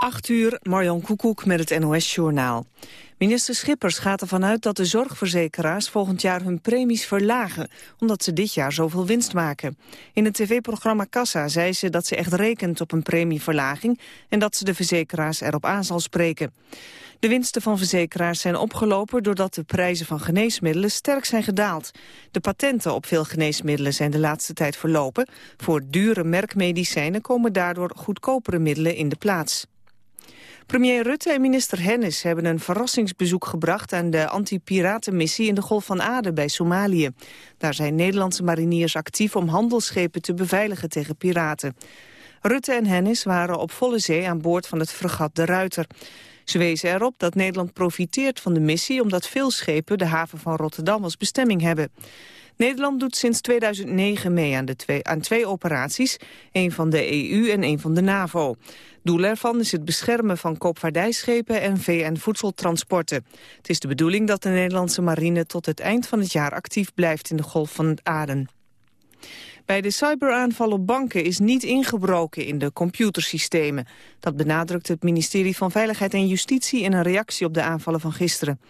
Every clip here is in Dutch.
8 uur, Marjan Koekoek met het NOS-journaal. Minister Schippers gaat ervan uit dat de zorgverzekeraars volgend jaar hun premies verlagen, omdat ze dit jaar zoveel winst maken. In het tv-programma Kassa zei ze dat ze echt rekent op een premieverlaging en dat ze de verzekeraars erop aan zal spreken. De winsten van verzekeraars zijn opgelopen doordat de prijzen van geneesmiddelen sterk zijn gedaald. De patenten op veel geneesmiddelen zijn de laatste tijd verlopen. Voor dure merkmedicijnen komen daardoor goedkopere middelen in de plaats. Premier Rutte en minister Hennis hebben een verrassingsbezoek gebracht aan de anti-piratenmissie in de Golf van Aden bij Somalië. Daar zijn Nederlandse mariniers actief om handelsschepen te beveiligen tegen piraten. Rutte en Hennis waren op volle zee aan boord van het fregat De Ruiter. Ze wezen erop dat Nederland profiteert van de missie omdat veel schepen de haven van Rotterdam als bestemming hebben. Nederland doet sinds 2009 mee aan, de twee, aan twee operaties, een van de EU en een van de NAVO. Doel ervan is het beschermen van koopvaardijschepen en VN-voedseltransporten. Het is de bedoeling dat de Nederlandse marine tot het eind van het jaar actief blijft in de Golf van het Aden. Bij de cyberaanval op banken is niet ingebroken in de computersystemen. Dat benadrukt het ministerie van Veiligheid en Justitie in een reactie op de aanvallen van gisteren.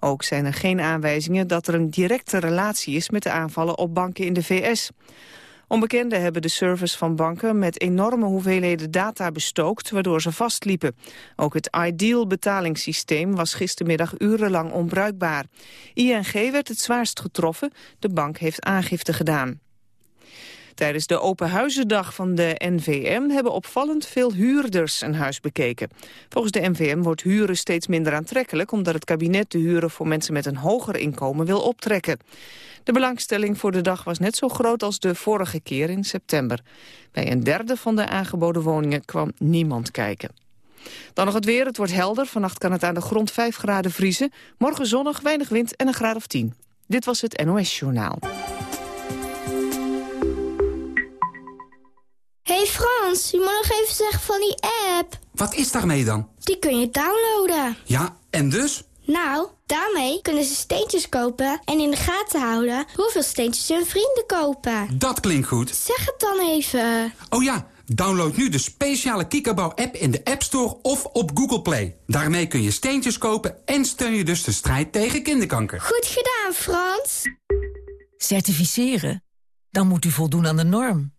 Ook zijn er geen aanwijzingen dat er een directe relatie is met de aanvallen op banken in de VS. Onbekenden hebben de servers van banken met enorme hoeveelheden data bestookt, waardoor ze vastliepen. Ook het Ideal betalingssysteem was gistermiddag urenlang onbruikbaar. ING werd het zwaarst getroffen, de bank heeft aangifte gedaan. Tijdens de Open Huizendag van de NVM hebben opvallend veel huurders een huis bekeken. Volgens de NVM wordt huren steeds minder aantrekkelijk... omdat het kabinet de huren voor mensen met een hoger inkomen wil optrekken. De belangstelling voor de dag was net zo groot als de vorige keer in september. Bij een derde van de aangeboden woningen kwam niemand kijken. Dan nog het weer. Het wordt helder. Vannacht kan het aan de grond 5 graden vriezen. Morgen zonnig, weinig wind en een graad of 10. Dit was het NOS Journaal. Hey Frans, je moet nog even zeggen van die app. Wat is daarmee dan? Die kun je downloaden. Ja, en dus? Nou, daarmee kunnen ze steentjes kopen en in de gaten houden hoeveel steentjes hun vrienden kopen. Dat klinkt goed. Zeg het dan even. Oh ja, download nu de speciale Kikkerbouw-app in de App Store of op Google Play. Daarmee kun je steentjes kopen en steun je dus de strijd tegen kinderkanker. Goed gedaan, Frans. Certificeren? Dan moet u voldoen aan de norm.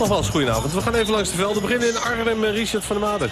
Nogmaals, goedenavond. We gaan even langs de velden. beginnen in Arnhem en Richard van der Maden.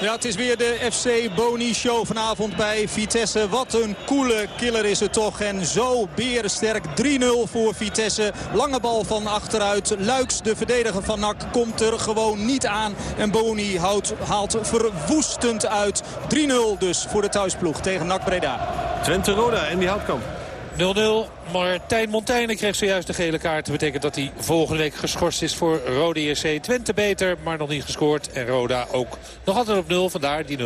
Ja, het is weer de FC Boni Show vanavond bij Vitesse. Wat een coole killer is het toch. En zo berensterk 3-0 voor Vitesse. Lange bal van achteruit. Luiks, de verdediger van NAC, komt er gewoon niet aan. En Boni houdt, haalt verwoestend uit. 3-0 dus voor de thuisploeg tegen NAC Breda. Twente Roda en die Houtkamp. 0-0. Martijn Montaigne kreeg zojuist de gele kaart. Dat betekent dat hij volgende week geschorst is voor Rode JC. Twente beter, maar nog niet gescoord. En Roda ook nog altijd op 0, vandaar die 0-0.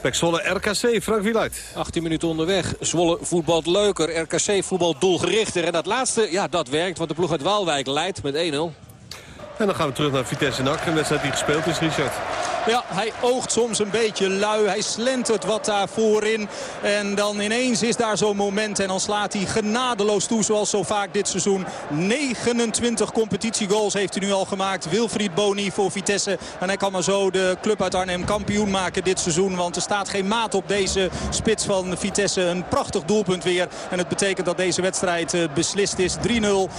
Pek Zwolle RKC, Frank Wieluid. 18 minuten onderweg. Zwolle voetbalt leuker. RKC voetbalt doelgerichter. En dat laatste, ja, dat werkt. Want de ploeg uit Waalwijk leidt met 1-0. En dan gaan we terug naar Vitesse NAC. Een wedstrijd die gespeeld is, Richard. Ja, hij oogt soms een beetje lui. Hij slentert wat daar voorin. En dan ineens is daar zo'n moment. En dan slaat hij genadeloos toe zoals zo vaak dit seizoen. 29 competitiegoals heeft hij nu al gemaakt. Wilfried Boni voor Vitesse. En hij kan maar zo de club uit Arnhem kampioen maken dit seizoen. Want er staat geen maat op deze spits van Vitesse. Een prachtig doelpunt weer. En het betekent dat deze wedstrijd eh, beslist is. 3-0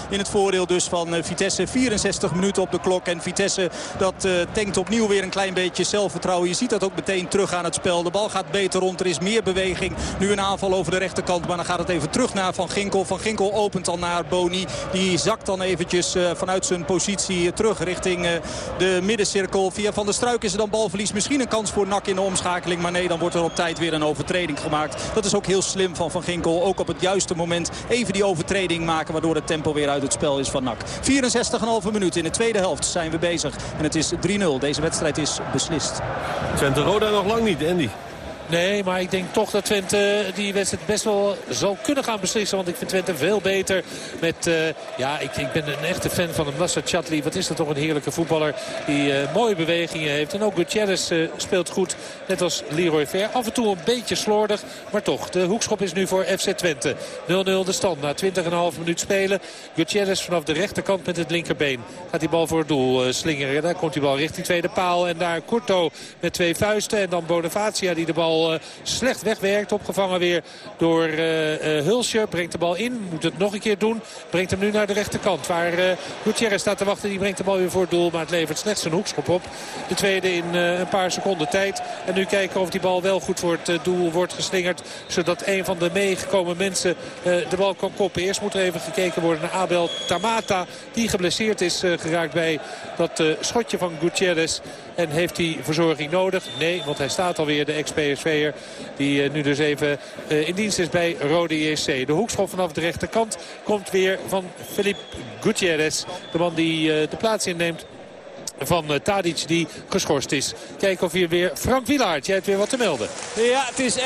in het voordeel dus van eh, Vitesse. 64 minuten op de klok. En Vitesse dat uh, tankt opnieuw weer een klein beetje zelfvertrouwen. Je ziet dat ook meteen terug aan het spel. De bal gaat beter rond. Er is meer beweging. Nu een aanval over de rechterkant. Maar dan gaat het even terug naar Van Ginkel. Van Ginkel opent dan naar Boni. Die zakt dan eventjes uh, vanuit zijn positie terug richting uh, de middencirkel. Via Van der Struik is er dan balverlies. Misschien een kans voor Nak in de omschakeling. Maar nee, dan wordt er op tijd weer een overtreding gemaakt. Dat is ook heel slim van Van Ginkel. Ook op het juiste moment even die overtreding maken. Waardoor het tempo weer uit het spel is van Nak. 64,5 minuten in de tweede tweede helft zijn we bezig. En het is 3-0. Deze wedstrijd is beslist. Twente Roda nog lang niet, Andy. Nee, maar ik denk toch dat Twente die wedstrijd best wel zal kunnen gaan beslissen. Want ik vind Twente veel beter met... Uh, ja, ik, ik, ben een echte fan van. Nasser Chatli, wat is dat toch een heerlijke voetballer. Die uh, mooie bewegingen heeft. En ook Gutierrez speelt goed. Net als Leroy Ver. Af en toe een beetje slordig. Maar toch, de hoekschop is nu voor FC Twente. 0-0 de stand na 20,5 minuut spelen. Gutierrez vanaf de rechterkant met het linkerbeen. Gaat die bal voor het doel slingeren. Daar komt die bal richting tweede paal. En daar Kurto met twee vuisten. En dan Bonifacia die de bal uh, slecht wegwerkt. Opgevangen weer door uh, uh, Hulsje. Brengt de bal in. Moet het nog een keer doen. Brengt hem nu naar de rechterkant. Waar Gutierrez staat te wachten. Die brengt de bal weer voor het doel. Maar het levert slechts een hoekschop op. De tweede in een paar seconden tijd. En nu kijken of die bal wel goed voor het doel wordt geslingerd. Zodat een van de meegekomen mensen de bal kan koppen. Eerst moet er even gekeken worden naar Abel Tamata. Die geblesseerd is geraakt bij dat schotje van Gutierrez. En heeft hij verzorging nodig? Nee, want hij staat alweer, de ex-PSV'er. Die uh, nu dus even uh, in dienst is bij Rode JC. De hoekschop vanaf de rechterkant komt weer van Philippe Gutierrez. De man die uh, de plaats inneemt van uh, Tadic die geschorst is. Kijken of hier weer Frank Wielaert, jij hebt weer wat te melden. Ja, het is 1-1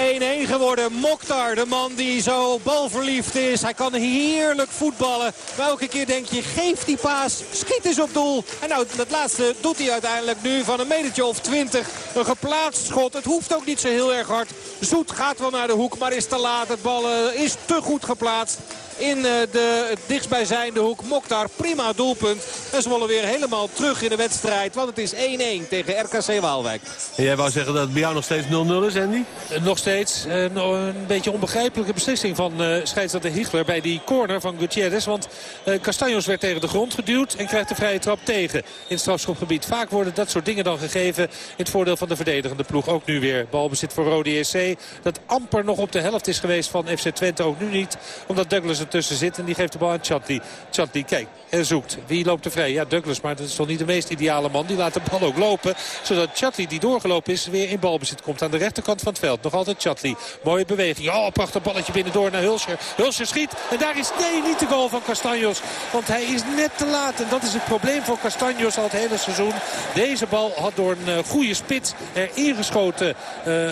geworden. Mokhtar, de man die zo balverliefd is. Hij kan heerlijk voetballen. Maar elke keer denk je, geef die paas, schiet eens op doel. En nou, dat laatste doet hij uiteindelijk nu van een metertje of 20. Een geplaatst schot. Het hoeft ook niet zo heel erg hard. Zoet gaat wel naar de hoek, maar is te laat. Het bal uh, is te goed geplaatst in de dichtstbijzijnde hoek. Mokhtar, prima doelpunt. En ze willen weer helemaal terug in de wedstrijd. Want het is 1-1 tegen RKC Waalwijk. En jij wou zeggen dat het bij jou nog steeds 0-0 is, Andy? Nog steeds. een beetje onbegrijpelijke beslissing van uh, scheidsrechter Hichler bij die corner van Gutierrez. Want uh, Castanjos werd tegen de grond geduwd en krijgt de vrije trap tegen in het strafschopgebied. Vaak worden dat soort dingen dan gegeven in het voordeel van de verdedigende ploeg. Ook nu weer balbezit voor Rode SC. Dat amper nog op de helft is geweest van FC Twente. Ook nu niet, omdat Douglas tussen zit. En die geeft de bal aan Chatli. Chatli, kijk, en zoekt. Wie loopt er vrij? Ja, Douglas, maar dat is toch niet de meest ideale man. Die laat de bal ook lopen. Zodat Chatli, die doorgelopen is, weer in balbezit komt. Aan de rechterkant van het veld. Nog altijd Chatli. Mooie beweging. Oh, prachtig balletje binnendoor naar Hulscher. Hulscher schiet. En daar is, nee, niet de goal van Castanjos. Want hij is net te laat. En dat is het probleem voor Castanjos al het hele seizoen. Deze bal had door een uh, goede spits erin geschoten. Uh,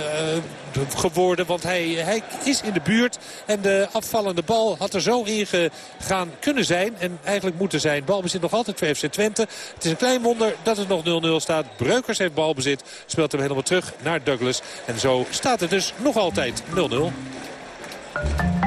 geworden. Want hij, hij is in de buurt. En de afvallende bal had er zo ingegaan kunnen zijn. En eigenlijk moeten zijn. Balbezit nog altijd voor FC Twente. Het is een klein wonder dat het nog 0-0 staat. Breukers heeft balbezit. Speelt hem helemaal terug naar Douglas. En zo staat het dus nog altijd 0-0.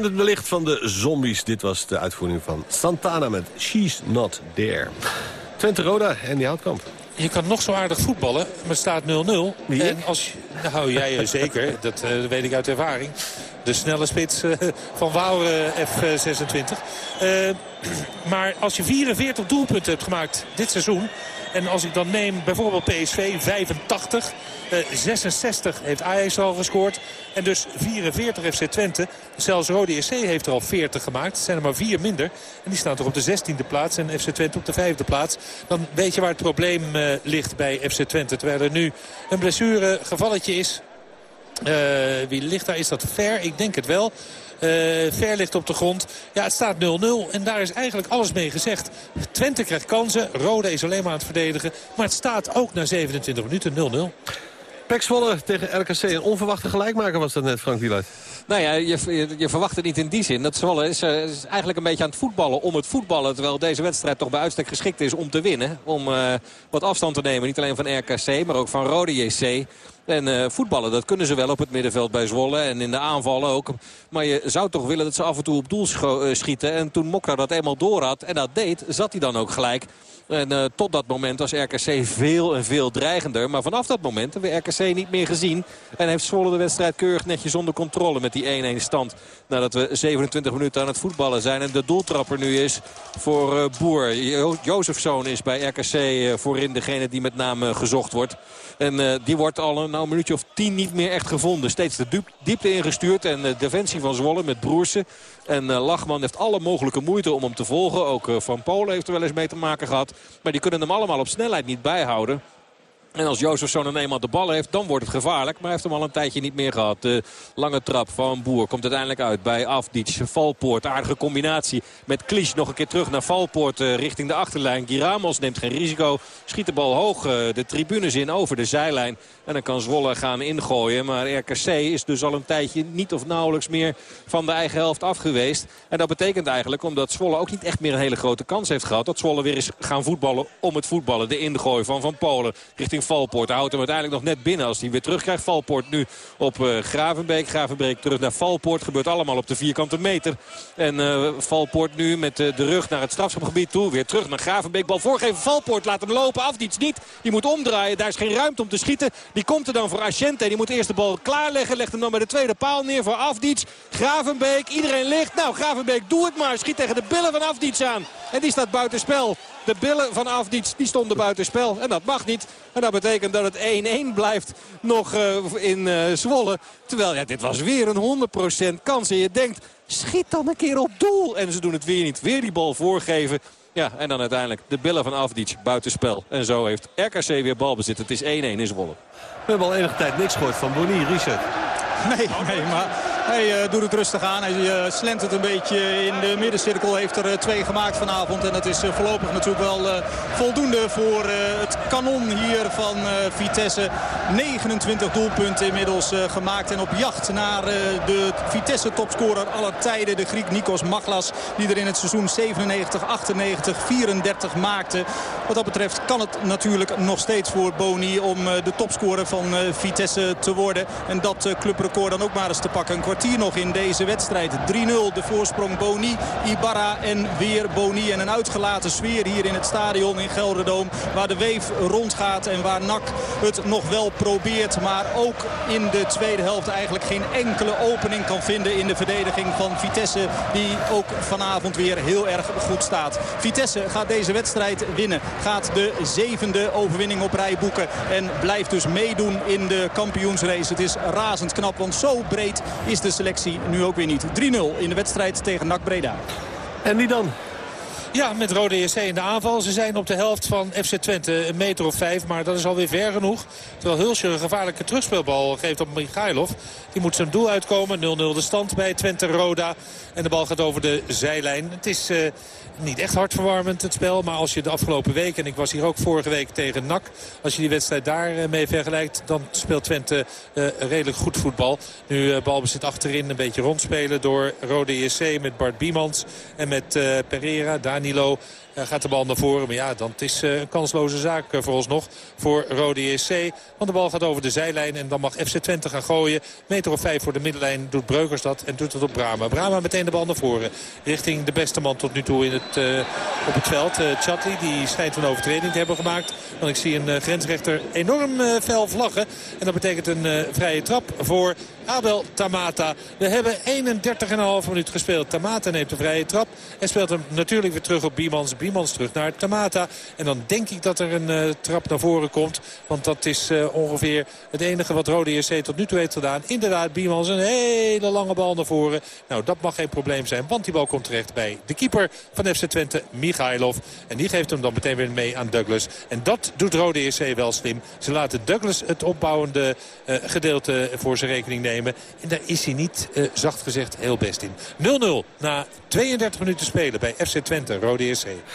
Kent het wellicht van de zombies. Dit was de uitvoering van Santana met She's Not There. Twente Roda en die Houtkamp. Je kan nog zo aardig voetballen, maar staat 0-0. En als, nou, jij zeker, dat uh, weet ik uit ervaring. De snelle spits uh, van Wouwen F26. Uh, maar als je 44 doelpunten hebt gemaakt dit seizoen... En als ik dan neem bijvoorbeeld PSV 85, eh, 66 heeft Ajax al gescoord. En dus 44 FC Twente. Zelfs Rode SC heeft er al 40 gemaakt. Het zijn er maar vier minder. En die staan toch op de 16e plaats en FC Twente op de vijfde plaats. Dan weet je waar het probleem uh, ligt bij FC Twente. Terwijl er nu een blessure gevalletje is. Uh, wie ligt daar? Is dat ver? Ik denk het wel. Uh, ver ligt op de grond. Ja, het staat 0-0 en daar is eigenlijk alles mee gezegd. Twente krijgt kansen. Rode is alleen maar aan het verdedigen. Maar het staat ook na 27 minuten 0-0. Pek Zwolle tegen RKC. Een onverwachte gelijkmaker was dat net, Frank Wieluid. Nou ja, je, je, verwacht het niet in die zin. Dat Zwolle is, uh, is, eigenlijk een beetje aan het voetballen om het voetballen. Terwijl deze wedstrijd toch bij uitstek geschikt is om te winnen. Om uh, wat afstand te nemen. Niet alleen van RKC, maar ook van Rode JC. En uh, voetballen, dat kunnen ze wel op het middenveld bij Zwolle. En in de aanvallen ook. Maar je zou toch willen dat ze af en toe op doel schieten. En toen Mokra dat eenmaal door had en dat deed, zat hij dan ook gelijk. En uh, tot dat moment was RKC veel en veel dreigender. Maar vanaf dat moment hebben we RKC niet meer gezien. En heeft Zwolle de wedstrijd keurig netjes onder controle met die 1-1 stand. Nadat we 27 minuten aan het voetballen zijn. En de doeltrapper nu is voor uh, Boer. Jo Jozefzoon is bij RKC uh, voorin degene die met name gezocht wordt. En die wordt al een, nou, een minuutje of tien niet meer echt gevonden. Steeds de diepte ingestuurd. En de defensie van Zwolle met Broersen en Lachman heeft alle mogelijke moeite om hem te volgen. Ook Van Polen heeft er wel eens mee te maken gehad. Maar die kunnen hem allemaal op snelheid niet bijhouden. En als Jozefson dan eenmaal de bal heeft, dan wordt het gevaarlijk. Maar hij heeft hem al een tijdje niet meer gehad. De lange trap van Boer komt uiteindelijk uit bij Afdic. Valpoort, aardige combinatie met Klisch. Nog een keer terug naar Valpoort uh, richting de achterlijn. Giramos neemt geen risico. Schiet de bal hoog uh, de tribunes in over de zijlijn. En dan kan Zwolle gaan ingooien. Maar RKC is dus al een tijdje niet of nauwelijks meer van de eigen helft af geweest. En dat betekent eigenlijk, omdat Zwolle ook niet echt meer een hele grote kans heeft gehad... dat Zwolle weer eens gaan voetballen om het voetballen. De ingooi van Van Polen richting Valpoort. Houdt hem uiteindelijk nog net binnen als hij weer terugkrijgt. Valpoort nu op uh, Gravenbeek. Gravenbeek terug naar Valpoort. Gebeurt allemaal op de vierkante meter. En uh, Valpoort nu met uh, de rug naar het strafschopgebied toe. Weer terug naar Gravenbeek. Bal voorgeven. Valpoort laat hem lopen. Afdiets niet. Die moet omdraaien. Daar is geen ruimte om te schieten. Die komt er dan voor Asciente. Die moet eerst de bal klaarleggen. Legt hem dan bij de tweede paal neer voor Afdiets. Gravenbeek. Iedereen ligt. Nou, Gravenbeek, doe het maar. Schiet tegen de billen van Afdiets aan. En die staat buitenspel. De billen van Afdiets die stonden buitenspel. En dat mag niet. En dat betekent dat het 1-1 blijft nog uh, in uh, Zwolle. Terwijl ja, dit was weer een 100% kans. En je denkt, schiet dan een keer op doel. En ze doen het weer niet. Weer die bal voorgeven. Ja, en dan uiteindelijk de billen van Afdic buitenspel. En zo heeft RKC weer balbezit. Het is 1-1 in Zwolle. We hebben al enige tijd niks gehoord van Boni, Richard. Nee, nee, maar hij uh, doet het rustig aan. Hij uh, slentert een beetje in de middencirkel. Heeft er uh, twee gemaakt vanavond. En dat is voorlopig natuurlijk wel voldoende voor het kanon hier van Vitesse. 29 doelpunten inmiddels gemaakt. En op jacht naar de Vitesse topscorer aller tijden. De Griek Nikos Maglas. Die er in het seizoen 97, 98, 34 maakte. Wat dat betreft kan het natuurlijk nog steeds voor Boni om de topscorer van Vitesse te worden. En dat clubrecord dan ook maar eens te pakken. Kwartier nog in deze wedstrijd. 3-0 de voorsprong Boni, Ibarra en weer Boni. En een uitgelaten sfeer hier in het stadion in Gelderdoom. Waar de weef rondgaat en waar NAC het nog wel probeert. Maar ook in de tweede helft eigenlijk geen enkele opening kan vinden in de verdediging van Vitesse. Die ook vanavond weer heel erg goed staat. Vitesse gaat deze wedstrijd winnen. Gaat de zevende overwinning op rij boeken. En blijft dus meedoen in de kampioensrace. Het is razend knap, want zo breed is de selectie nu ook weer niet. 3-0 in de wedstrijd tegen NAC Breda. En die dan? Ja, met Rode EC in de aanval. Ze zijn op de helft van FC Twente een meter of vijf. Maar dat is alweer ver genoeg. Terwijl Hulsje een gevaarlijke terugspeelbal geeft op Michailov. Die moet zijn doel uitkomen. 0-0 de stand bij Twente Roda. En de bal gaat over de zijlijn. Het is uh, niet echt hartverwarmend het spel. Maar als je de afgelopen week, en ik was hier ook vorige week tegen NAC. Als je die wedstrijd daarmee vergelijkt, dan speelt Twente uh, redelijk goed voetbal. Nu uh, balbezit achterin een beetje rondspelen door Rode EC met Bart Biemans. En met uh, Pereira, Danilo gaat de bal naar voren. Maar ja, dan is een kansloze zaak voor ons nog voor Rode JC. Want de bal gaat over de zijlijn en dan mag FC Twente gaan gooien. Meter of vijf voor de middenlijn doet Breukers dat en doet het op Brama. Brama meteen de bal naar voren. Richting de beste man tot nu toe in het, op het veld. Uh, die schijnt een overtreding te hebben gemaakt. Want ik zie een grensrechter enorm fel vlaggen. En dat betekent een vrije trap voor Abel Tamata. We hebben 31,5 minuut gespeeld. Tamata neemt de vrije trap en speelt hem natuurlijk weer terug op Biemans. Biemans terug naar Tamata. En dan denk ik dat er een uh, trap naar voren komt. Want dat is uh, ongeveer het enige wat Rode JC tot nu toe heeft gedaan. Inderdaad, Biemans een hele lange bal naar voren. Nou, dat mag geen probleem zijn, want die bal komt terecht bij de keeper van FC Twente, Michailov. En die geeft hem dan meteen weer mee aan Douglas. En dat doet Rode JC wel slim. Ze laten Douglas het opbouwende uh, gedeelte voor zijn rekening nemen. En daar is hij niet, zacht gezegd, heel best in. 0-0 na 32 minuten spelen bij FC Twente, Rode SC.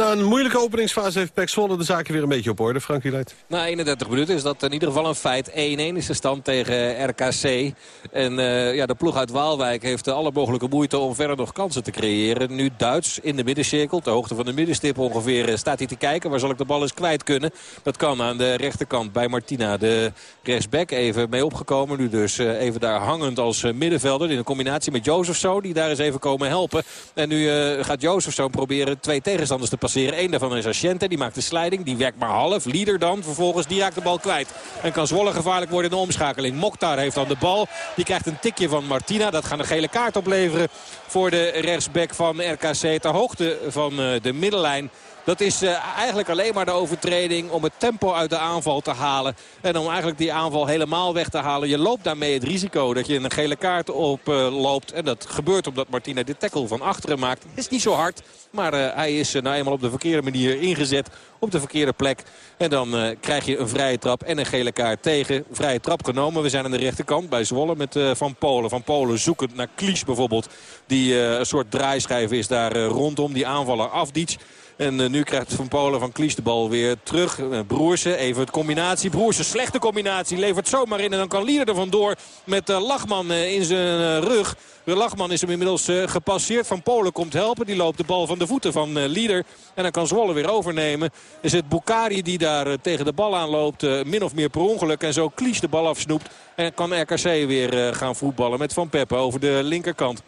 Na een moeilijke openingsfase heeft Pek Zwolle de zaken weer een beetje op orde. Frankie Leit. Na 31 minuten is dat in ieder geval een feit. 1-1 is de stand tegen RKC. En uh, ja, de ploeg uit Waalwijk heeft alle mogelijke moeite om verder nog kansen te creëren. Nu Duits in de middencirkel, ter hoogte van de middenstip ongeveer, uh, staat hij te kijken. Waar zal ik de bal eens kwijt kunnen? Dat kan aan de rechterkant bij Martina. De rechtsback even mee opgekomen. Nu dus uh, even daar hangend als middenvelder. In een combinatie met Jozefzo, die daar eens even komen helpen. En nu uh, gaat Jozefzo proberen twee tegenstanders te passeren. Eén daarvan is Asciente, die maakt de sliding. Die werkt maar half. Lieder dan vervolgens, die raakt de bal kwijt. En kan Zwolle gevaarlijk worden in de omschakeling. Mokhtar heeft dan de bal. Die krijgt een tikje van Martina. Dat gaat een gele kaart opleveren voor de rechtsback van RKC. Ter hoogte van uh, de middenlijn. Dat is uh, eigenlijk alleen maar de overtreding om het tempo uit de aanval te halen. En om eigenlijk die aanval helemaal weg te halen. Je loopt daarmee het risico dat je een gele kaart oploopt. Uh, en dat gebeurt omdat Martina de tackle van achteren maakt. Is niet zo hard, maar uh, hij is nou eenmaal op de verkeerde manier ingezet. Op de verkeerde plek. En dan krijg je een vrije trap en een gele kaart tegen. Vrije trap genomen. We zijn aan de rechterkant bij Zwolle met Van Polen. Van Polen zoekend naar Klies bijvoorbeeld. Die een soort draaischijf is daar rondom. Die aanvaller Afdic. En uh, nu krijgt Van Polen van Klies de bal weer terug. Uh, Broersen, even het combinatie. Broersen, slechte combinatie. Levert zomaar in en dan kan Lieder er vandoor met uh, Lachman in zijn rug. De Lachman is hem inmiddels gepasseerd. Van Polen komt helpen. Die loopt de bal van de voeten van Lieder. En dan kan Zwolle weer overnemen. Is het Bukari die daar tegen de bal aanloopt. min of meer per ongeluk. En zo Klies de bal afsnoept. En kan RKC weer gaan voetballen met Van Peppe over de linkerkant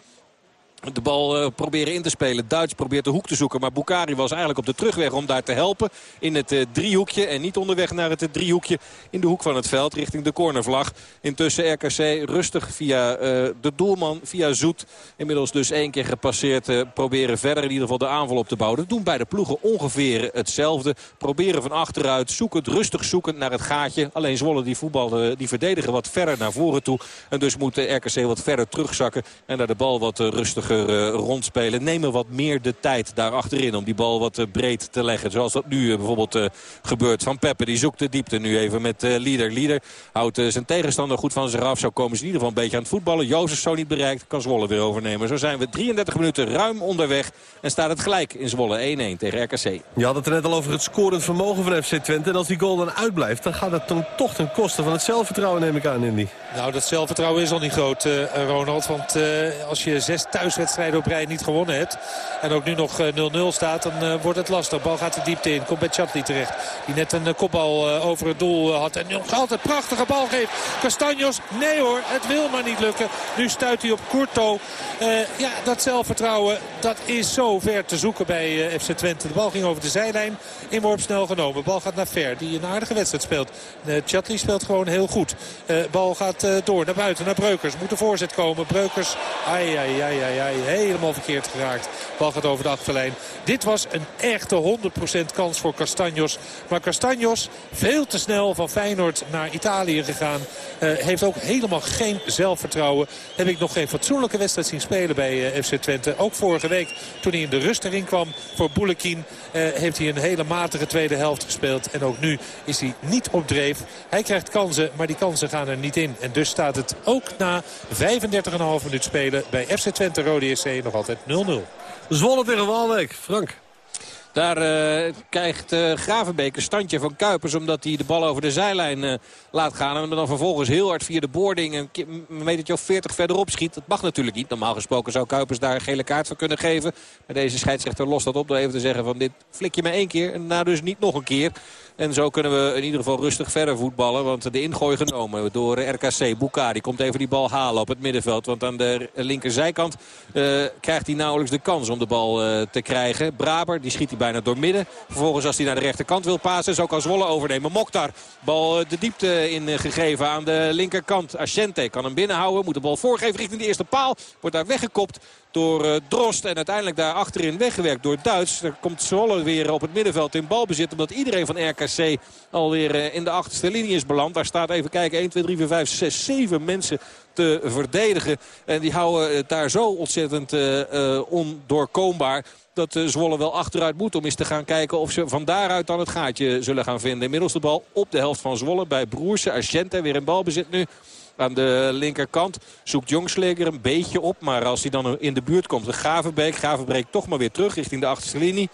de bal uh, proberen in te spelen. Duits probeert de hoek te zoeken. Maar Bukari was eigenlijk op de terugweg om daar te helpen. In het uh, driehoekje. En niet onderweg naar het uh, driehoekje in de hoek van het veld. Richting de cornervlag. Intussen RKC rustig via de doelman. Via Zoet. Inmiddels dus één keer gepasseerd. proberen verder in ieder geval de aanval op te bouwen. Dat doen beide ploegen ongeveer hetzelfde. Proberen van achteruit. Zoekend, rustig zoekend naar het gaatje. Alleen Zwolle die voetballen, die verdedigen wat verder naar voren toe. En dus moet RKC wat verder terugzakken. En naar de bal wat rustiger uh, rondspelen. Nemen wat meer de tijd daar achterin om die bal wat uh, breed te leggen. Zoals dat nu uh, bijvoorbeeld gebeurt. Van Peppe die zoekt de diepte nu even met Lieder. Lieder houdt zijn tegenstander goed van zich af. Zo komen ze in ieder geval een beetje aan het voetballen. Jozef zo niet bereikt. Kan Zwolle weer overnemen. Zo zijn we 33 minuten ruim onderweg. En staat het gelijk in Zwolle 1-1 tegen RKC. Je had het er net al over het scorend vermogen van FC Twente. En als die goal dan uitblijft, dan gaat dat dan toch ten koste van het zelfvertrouwen neem ik aan, Indy. Nou, dat zelfvertrouwen is al niet groot, Ronald. Want als je zes thuis wedstrijden op rij niet gewonnen hebt. En ook nu nog 0-0 staat, dan wordt het lastig. Bal gaat de diepte in. Komt bij Chatli terecht. Die net een kopbal over het doel had. En nog altijd prachtige bal geeft. Castanjos, nee hoor, het wil maar niet lukken. Nu stuit hij op Courto. ja, dat zelfvertrouwen, dat is zo ver te zoeken bij FC Twente. De bal ging over de zijlijn. Inworp snel genomen. De bal gaat naar Ver, die een aardige wedstrijd speelt. Chatli speelt gewoon heel goed. bal gaat door naar buiten, naar Breukers. Moet de voorzet komen. Breukers, ai, ai, ai, ai, ai, helemaal verkeerd geraakt. Bal gaat over de achterlijn. Dit was een echte 100% kans voor Castanjos. Maar Castanjos, veel te snel van Feyenoord naar Italië gegaan. Uh, heeft ook helemaal geen zelfvertrouwen. Heb ik nog geen fatsoenlijke wedstrijd zien spelen bij eh, FC Twente. Ook vorige week toen hij in de rust erin kwam voor Boulekin... Uh, heeft hij een hele matige tweede helft gespeeld. En ook nu is hij niet op dreef. Hij krijgt kansen, maar die kansen gaan er niet in. En dus staat het ook na 35,5 minuut spelen bij FC Twente Rode SC nog altijd 0-0. Zwolle tegen Waalwijk. Frank. Daar uh, krijgt uh, Gravenbeek een standje van Kuipers. Omdat hij de bal over de zijlijn uh, laat gaan. En dan vervolgens heel hard via de boarding een metertje of 40 verderop schiet. Dat mag natuurlijk niet. Normaal gesproken zou Kuipers daar een gele kaart voor kunnen geven. Maar deze scheidsrechter lost dat op door even te zeggen van dit flik je maar één keer. En nou dus niet nog een keer. En zo kunnen we in ieder geval rustig verder voetballen. Want de ingooi genomen door RKC. Bukari komt even die bal halen op het middenveld. Want aan de linkerzijkant uh, krijgt hij nauwelijks de kans om de bal uh, te krijgen. Braber, die schiet hij bijna door midden. Vervolgens als hij naar de rechterkant wil pasen, zo kan Zwolle overnemen. Mokhtar, bal uh, de diepte in gegeven aan de linkerkant. Ascente kan hem binnenhouden, moet de bal voorgeven richting de eerste paal. Wordt daar weggekopt door uh, Drost. En uiteindelijk daar achterin weggewerkt door Duits. Dan komt Zwolle weer op het middenveld in balbezit. Omdat iedereen van RKC alweer uh, in de achterste linie is beland. Daar staat even kijken 1, 2, 3, 4, 5, 6, 7 mensen te verdedigen. En die houden het daar zo ontzettend uh, dat Zwolle wel achteruit moet om eens te gaan kijken of ze van daaruit dan het gaatje zullen gaan vinden. Inmiddels de bal op de helft van Zwolle bij Broersen. Argente weer in balbezit nu aan de linkerkant. Zoekt Jongsleger een beetje op. Maar als hij dan in de buurt komt, de Gavenbeek. Gavenbeek toch maar weer terug richting de achterste linie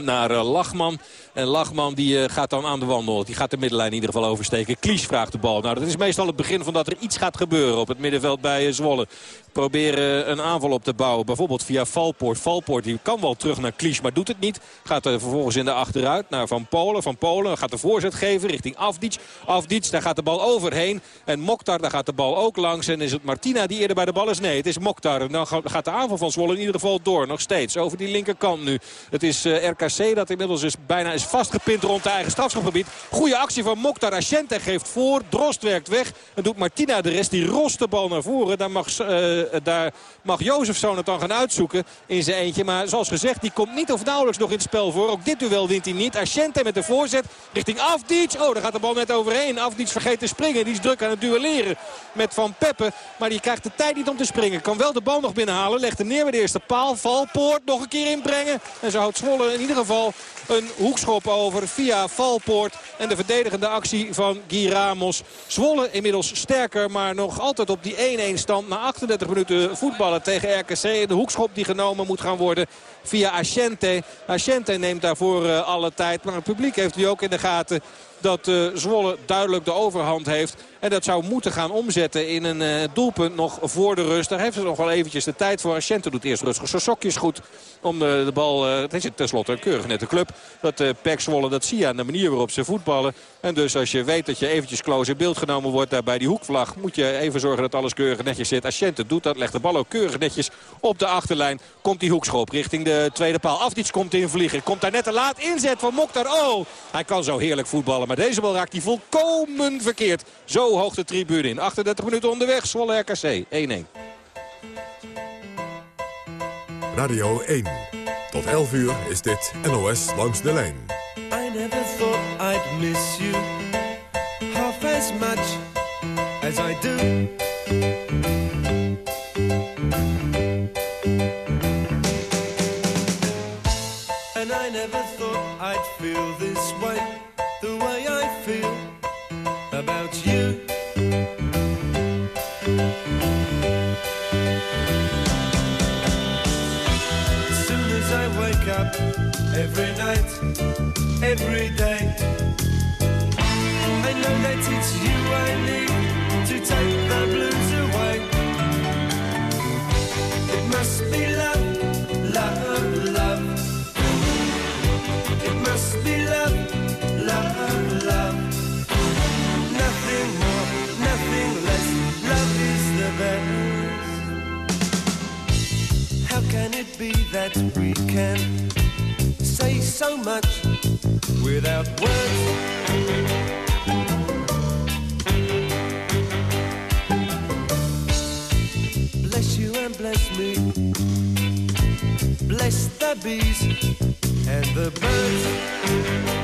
naar uh, Lachman. En Lachman die uh, gaat dan aan de wandel. Die gaat de middenlijn in ieder geval oversteken. Klies vraagt de bal. Nou, dat is meestal het begin van dat er iets gaat gebeuren op het middenveld bij uh, Zwolle proberen een aanval op te bouwen. Bijvoorbeeld via Valpoort. Valpoort die kan wel terug naar Klies, maar doet het niet. Gaat er vervolgens in de achteruit naar Van Polen. Van Polen gaat de voorzet geven richting Afdic. Afdic, daar gaat de bal overheen. En Mokhtar, daar gaat de bal ook langs. En is het Martina die eerder bij de bal is? Nee, het is Mokhtar. En dan gaat de aanval van Zwolle in ieder geval door. Nog steeds over die linkerkant nu. Het is eh, RKC dat inmiddels is bijna vastgepind rond het eigen strafschopgebied. Goede actie van Mokhtar. Asciente geeft voor. Drost werkt weg. En doet Martina de rest. Die rost de bal naar voren. Daar mag... Eh, daar mag Jozefzoon het dan gaan uitzoeken in zijn eentje. Maar zoals gezegd, die komt niet of nauwelijks nog in het spel voor. Ook dit duel wint hij niet. Asciente met de voorzet richting Afdic. Oh, daar gaat de bal net overheen. Afdic vergeet te springen. Die is druk aan het duelleren met Van Peppe. Maar die krijgt de tijd niet om te springen. Kan wel de bal nog binnenhalen. Legt hem neer bij de eerste paal. Valpoort nog een keer inbrengen. En zo houdt Zwolle in ieder geval een hoekschop over via Valpoort. En de verdedigende actie van Guy Ramos. Zwolle inmiddels sterker, maar nog altijd op die 1-1 stand. Na 38 minuten tegen RKC. De hoekschop die genomen moet gaan worden via Asciente. Asciente neemt daarvoor uh, alle tijd. Maar het publiek heeft u ook in de gaten dat uh, Zwolle duidelijk de overhand heeft. En dat zou moeten gaan omzetten in een uh, doelpunt nog voor de rust. Daar heeft ze nog wel eventjes de tijd voor. Asciente doet eerst rustig zijn sokjes goed om de, de bal... Uh, het is tenslotte een keurig nette club. Dat uh, Pek Zwolle, dat zie je aan de manier waarop ze voetballen. En dus als je weet dat je eventjes close in beeld genomen wordt daar bij die hoekvlag... moet je even zorgen dat alles keurig netjes zit. Asciente doet dat, legt de bal ook keurig netjes op de achterlijn. Komt die hoekschop richting de tweede paal. Afdiets komt in vliegen. Komt daar net te laat inzet van Mokhtar. Oh, hij kan zo heerlijk voetballen. Maar deze bal raakt hij volkomen verkeerd. Zo hoog de tribune in. 38 minuten onderweg. Zwolle RKC 1-1. Radio 1. Tot 11 uur is dit NOS langs de lijn. I never thought I'd miss you half as much as I do. Every night, every day, I know that it's you I need to take the blues away. It must be love, love, love. It must be love, love, love. Nothing more, nothing less. Love is the best. How can it be that we can so much without words? Bless you and bless me. Bless the bees and the birds.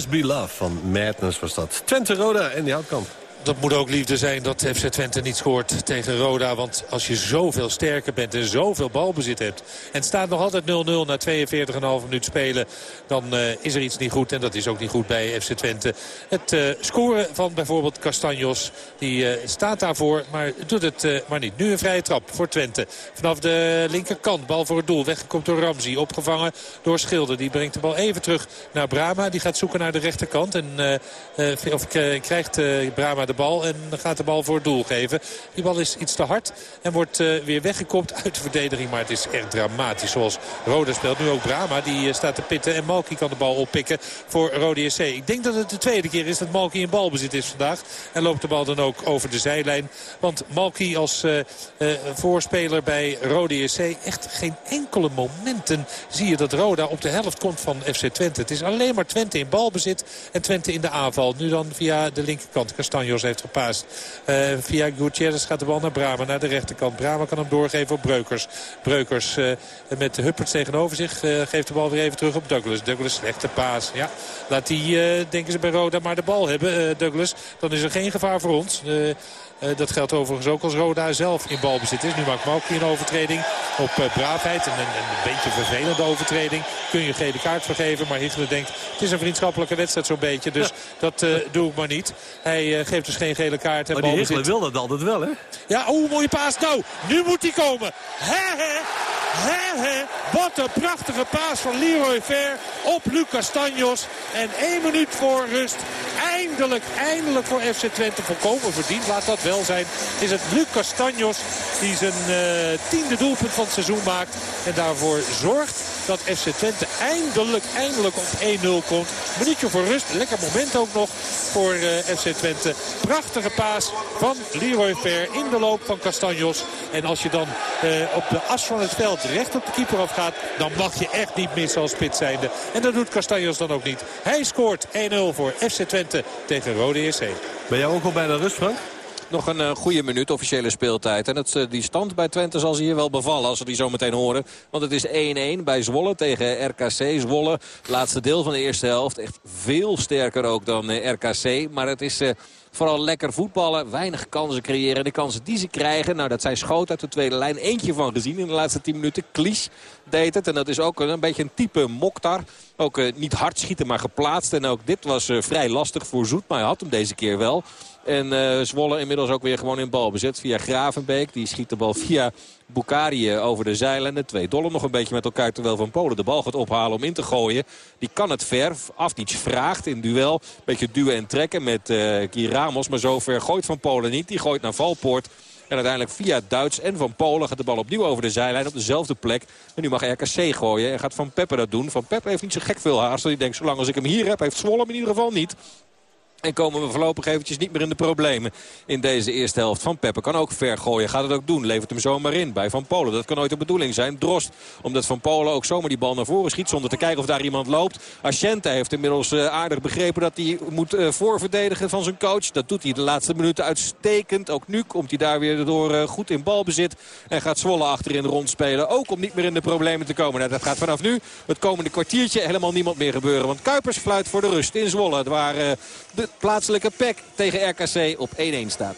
Must Be Love van Madness was dat. Twente Roda en die Houtkamp. Dat moet ook liefde zijn dat FC Twente niet scoort tegen Roda. Want als je zoveel sterker bent en zoveel balbezit hebt... en het staat nog altijd 0-0 na 42,5 minuut spelen... dan eh, is er iets niet goed. En dat is ook niet goed bij FC Twente. Het eh, scoren van bijvoorbeeld Castanjos... die eh, staat daarvoor, maar doet het maar niet. Nu een vrije trap voor Twente. Vanaf de linkerkant, bal voor het doel. Weggekomen door Ramzi, opgevangen door Schilder. Die brengt de bal even terug naar Brama. Die gaat zoeken naar de rechterkant. En, of krijgt Brama de bal en gaat de bal voor het doel geven. Die bal is iets te hard en wordt eh, weer weggekopt uit de verdediging. Maar het is echt dramatisch zoals Roda speelt. Nu ook Brama, die eh, staat te pitten en Malki kan de bal oppikken voor Rode SC. Ik denk dat het de tweede keer is dat Malki in balbezit is vandaag. En loopt de bal dan ook over de zijlijn. Want Malki als eh, voorspeler bij Rode SC echt geen enkele momenten zie je dat Roda op de helft komt van FC Twente. Het is alleen maar Twente in balbezit en Twente in de aanval. Nu dan via de linkerkant. Castanjos heeft gepaast. Eh, via Gutierrez gaat de bal naar Brama, naar de rechterkant. Brama kan hem doorgeven op Breukers. Breukers eh, met de Hupperts tegenover zich eh, geeft de bal weer even terug op Douglas. Douglas slechte paas. Ja, laat die, denken ze bij Roda, maar de bal hebben, Douglas. Dan is er geen gevaar voor ons. Dat geldt overigens ook als Roda zelf in balbezit is. Nu maakt Malki een overtreding op eh, braafheid. En een, een beetje vervelende overtreding. Kun je gele kaart vergeven. Maar Hitler denkt het is een vriendschappelijke wedstrijd zo'n beetje. Dus dat doe ik maar niet. Hij geeft dus geen gele kaart. En Maar die. Hichler wil dat altijd wel, hè? Ja, oeh, mooie paas. Nou, nu moet hij komen. Hè, hè, hè. Wat een prachtige paas van Leroy Fair op Luc Castanjos. En één minuut voor rust. Eindelijk, eindelijk voor FC Twente volkomen verdiend. Laat dat wel zijn. Is het Luc Castanjos die zijn eh, tiende doelpunt van het seizoen maakt. En daarvoor zorgt dat FC Twente eindelijk, eindelijk op 1-0 komt. Minuutje voor rust. Lekker moment ook nog voor eh, FC Twente. Prachtige paas van Leroy Fair in de loop van Castanjos. En als je dan eh, op de as van het veld recht op de keeper afgaat... dan mag je echt niet missen als spits zijnde. En dat doet Castanjos dan ook niet. Hij scoort 1-0 voor FC Twente tegen Rode EC. Ben jij ook al bij de rust, Frank? Nog een uh, goede minuut officiële speeltijd. En het, uh, die stand bij Twente zal ze hier wel bevallen als we die zo meteen horen. Want het is 1-1 bij Zwolle tegen RKC. Zwolle, laatste deel van de eerste helft. Echt veel sterker ook dan uh, RKC. Maar het is... Vooral lekker voetballen, weinig kansen creëren. De kansen die ze krijgen, nou dat zijn schoten uit de tweede lijn. Eentje van gezien in de laatste 10 minuten. Klies deed het. En dat is ook een, beetje een type Mokhtar. Ook uh, niet hard schieten, maar geplaatst. En ook dit was uh, vrij lastig voor Zoet. Maar hij had hem deze keer wel. En uh, Zwolle inmiddels ook weer gewoon in balbezit via Gravenbeek. Die schiet de bal via Bukari over de zijlijn. De twee dollen nog een beetje met elkaar terwijl Van Polen de bal gaat ophalen om in te gooien. Die kan het ver. Afdic vraagt in duel. Beetje duwen en trekken met uh, Kiramos. Maar zover gooit Van Polen niet. Die gooit naar Valpoort. En uiteindelijk via Duits en Van Polen gaat de bal opnieuw over de zijlijn op dezelfde plek. En nu mag RKC gooien en gaat Van Peppe dat doen. Van Peppe heeft niet zo gek veel haast. Die denkt, zolang als ik hem hier heb, heeft Zwolle hem in ieder geval niet. En komen we voorlopig eventjes niet meer in de problemen in deze eerste helft. Van Peppe kan ook ver gooien. Gaat het ook doen. Levert hem zomaar in bij Van Polen. Dat kan nooit de bedoeling zijn. Drost. Omdat Van Polen ook zomaar die bal naar voren schiet. Zonder te kijken of daar iemand loopt. Asciente heeft inmiddels uh, aardig begrepen dat hij moet uh, voorverdedigen van zijn coach. Dat doet hij de laatste minuten uitstekend. Ook nu komt hij daar weer door uh, goed in balbezit. En gaat Zwolle achterin rondspelen. Ook om niet meer in de problemen te komen. Nou, dat gaat vanaf nu het komende kwartiertje helemaal niemand meer gebeuren. Want Kuipers fluit voor de rust in Zwolle. Waar de plaatselijke PEC tegen RKC op 1-1 staat.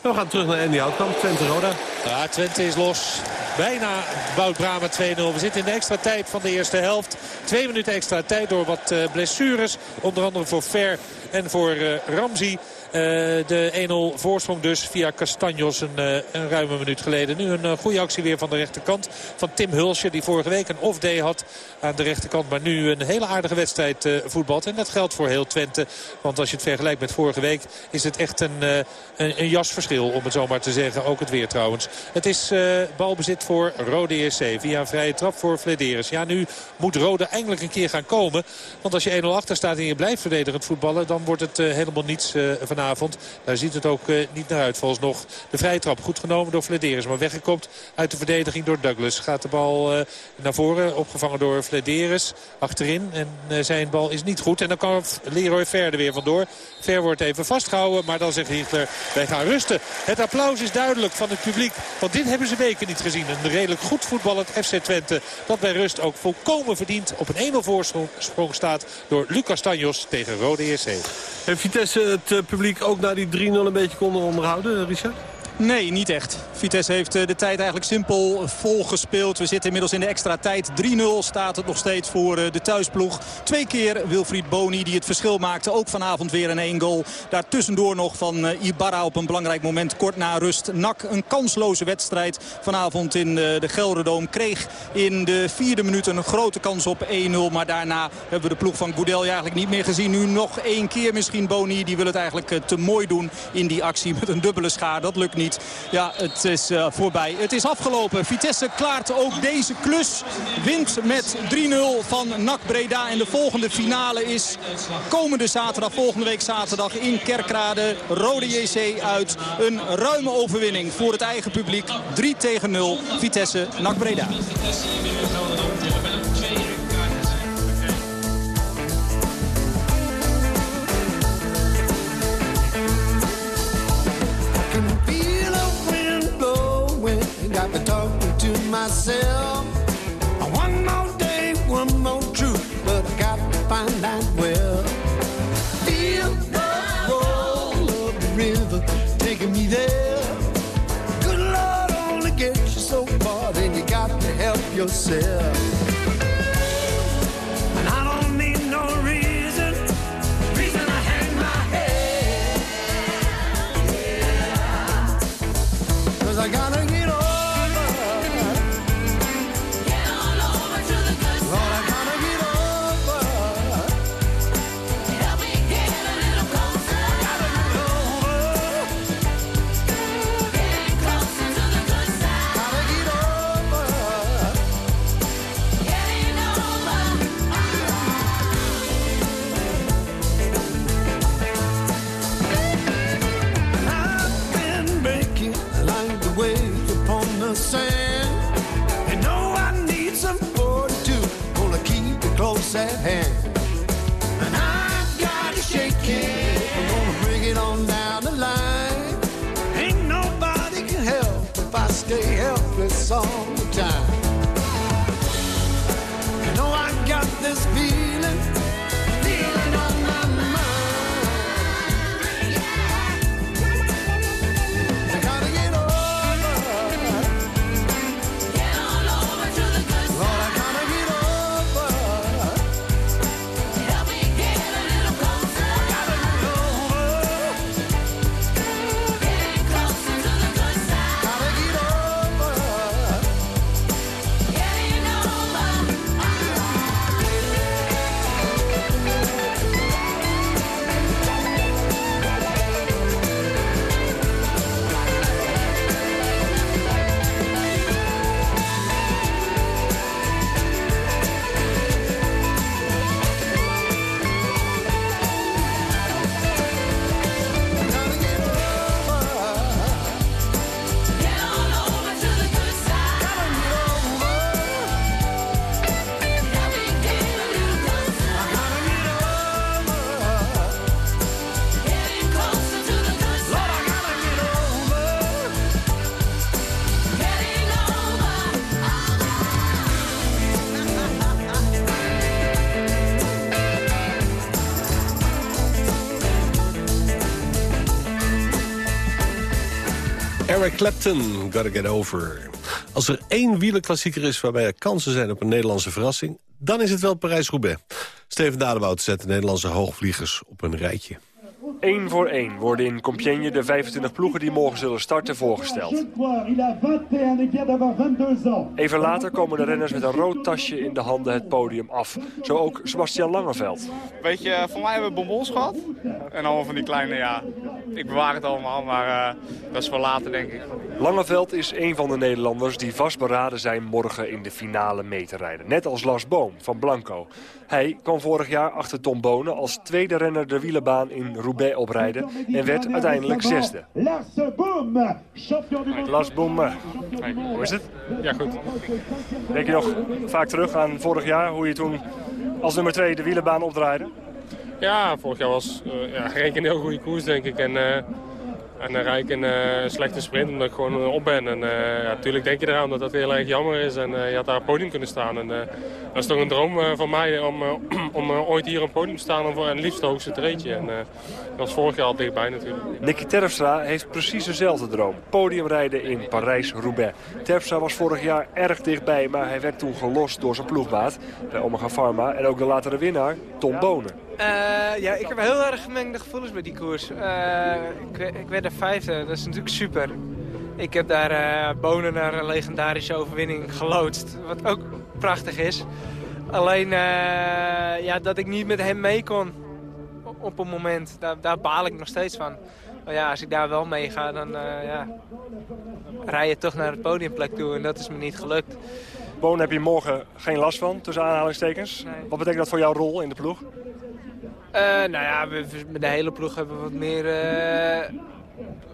We gaan terug naar Andy Houtkamp, Twente Roda. Ja, Twente is los. Bijna Bout Brama 2-0. We zitten in de extra tijd van de eerste helft. Twee minuten extra tijd door wat uh, blessures. Onder andere voor Fer en voor uh, Ramzi. Uh, de 1-0 voorsprong dus via Castanjos een, uh, een ruime minuut geleden. Nu een uh, goede actie weer van de rechterkant van Tim Hulsje. Die vorige week een off-day had aan de rechterkant. Maar nu een hele aardige wedstrijd voetbalt. En dat geldt voor heel Twente. Want als je het vergelijkt met vorige week is het echt een, een, jasverschil. Om het zo maar te zeggen. Ook het weer trouwens. Het is balbezit voor Rode ESC. Via een vrije trap voor Flederis. Ja, nu moet Rode eindelijk een keer gaan komen. Want als je 1-0 achter staat en je blijft verdedigend voetballen. Dan wordt het helemaal niets vanavond vanavond. Daar ziet het ook uh, niet naar uit. Volgens nog de vrije trap goed genomen door Flederis. Maar weggekopt uit de verdediging door Douglas. Gaat de bal uh, naar voren. Opgevangen door Flederis. Achterin. En uh, zijn bal is niet goed. En dan kan Leroy Ver er weer vandoor. Ver wordt even vastgehouden. Maar dan zegt Hitler, wij gaan rusten. Het applaus is duidelijk van het publiek. Want dit hebben ze weken niet gezien. Een redelijk goed voetballend FC Twente. Dat bij rust ook volkomen verdient op een 1-0 voorsprong staat. Door Lucas Tanjos tegen Rode ESC. Heeft Vitesse het publiek ook naar die 3-0 een beetje konden onderhouden, Richard? Nee, niet echt. Vitesse heeft de tijd eigenlijk simpel volgespeeld. We zitten inmiddels in de extra tijd. 3-0 staat het nog steeds voor de thuisploeg. Twee keer Wilfried Boni die het verschil maakte. Ook vanavond weer een één goal. Daartussendoor nog van Ibarra op een belangrijk moment kort na rust. Nak een kansloze wedstrijd vanavond in de Gelderdoom. Kreeg in de vierde minuut een grote kans op 1-0. Maar daarna hebben we de ploeg van Goudel eigenlijk niet meer gezien. Nu nog één keer misschien Boni. Die wil het eigenlijk te mooi doen in die actie met een dubbele schaar. Dat lukt niet. Ja, het is uh, voorbij. Het is afgelopen. Vitesse klaart ook deze klus. Wint met 3-0 van NAC Breda. En de volgende finale is komende zaterdag, volgende week zaterdag in Kerkrade. Rode JC uit. Een ruime overwinning voor het eigen publiek. 3 tegen 0. Vitesse NAC Breda. Got me talking to myself. One more day, one more truth, but I got to find out well. Feel the roll of the river taking me there. Good Lord only gets you so far, then you got to help yourself. Eric Clapton, Gotta Get Over. Als er één wielerklassieker is waarbij er kansen zijn op een Nederlandse verrassing... dan is het wel Parijs-Roubaix. Steven Dadebout zet de Nederlandse hoogvliegers op een rijtje. Eén voor één worden in Compiègne de 25 ploegen die morgen zullen starten voorgesteld. Even later komen de renners met een rood tasje in de handen het podium af. Zo ook Sebastian Langeveld. Weet je, voor mij hebben we bonbons gehad. En allemaal van die kleine, ja, ik bewaar het allemaal, maar eh, dat is voor later denk ik. Langeveld is een van de Nederlanders die vastberaden zijn morgen in de finale mee te rijden. Net als Lars Boom van Blanco. Hij kwam vorig jaar achter Tom Bonen als tweede renner de wielenbaan in Roubaix oprijden en werd uiteindelijk zesde. Lars Boom, eh, hoe is het? Ja, goed. Denk je nog vaak terug aan vorig jaar, hoe je toen als nummer twee de wielenbaan opdraaide? Ja, vorig jaar was uh, ja, een heel goede koers, denk ik. En, uh, en dan rijd ik een uh, slechte sprint omdat ik gewoon op ben. En ja, natuurlijk denk je eraan dat dat heel erg jammer is. En je had daar op podium kunnen staan. En dat is toch een droom van mij om, om ooit hier op podium te staan. En, en liefst het hoogste treetje. En dat was vorig jaar al dichtbij natuurlijk. Nicky Terpstra heeft precies dezelfde droom. Podiumrijden in Parijs-Roubaix. Terpstra was vorig jaar erg dichtbij, maar hij werd toen gelost door zijn ploegmaat bij Omega Pharma. En ook de latere winnaar, Tom Bonen. Uh, ja, ik heb heel erg gemengde gevoelens met die koers. Uh, ik, ik, werd er vijfde, dat is natuurlijk super. Ik heb daar uh, Bonen naar een legendarische overwinning geloodst, wat ook prachtig is. Alleen ja, dat ik niet met hem mee kon op een moment, daar, daar baal ik nog steeds van. Maar ja, als ik daar wel mee ga, dan ja, rij je toch naar het podiumplek toe en dat is me niet gelukt. Bonen heb je morgen geen last van, tussen aanhalingstekens. Nee. Wat betekent dat voor jouw rol in de ploeg? Uh, nou ja, we, met de hele ploeg hebben we wat meer uh,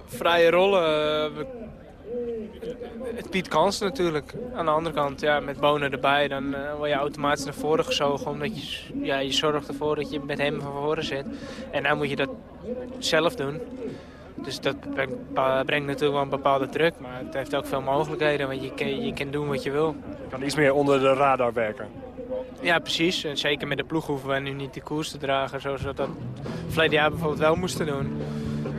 vrije rollen. We, het biedt kansen natuurlijk. Aan de andere kant, ja, met Bonen erbij, dan word je automatisch naar voren gezogen. Omdat je, ja, je zorgt ervoor dat je met hem van voren zit. En dan moet je dat zelf doen. Dus dat brengt, natuurlijk wel een bepaalde druk. Maar het heeft ook veel mogelijkheden, want je je kan doen wat je wil. Je kan iets meer onder de radar werken. Ja, precies. En zeker met de ploeg hoeven we nu niet de koers te dragen zoals we dat verleden jaar bijvoorbeeld wel moesten doen.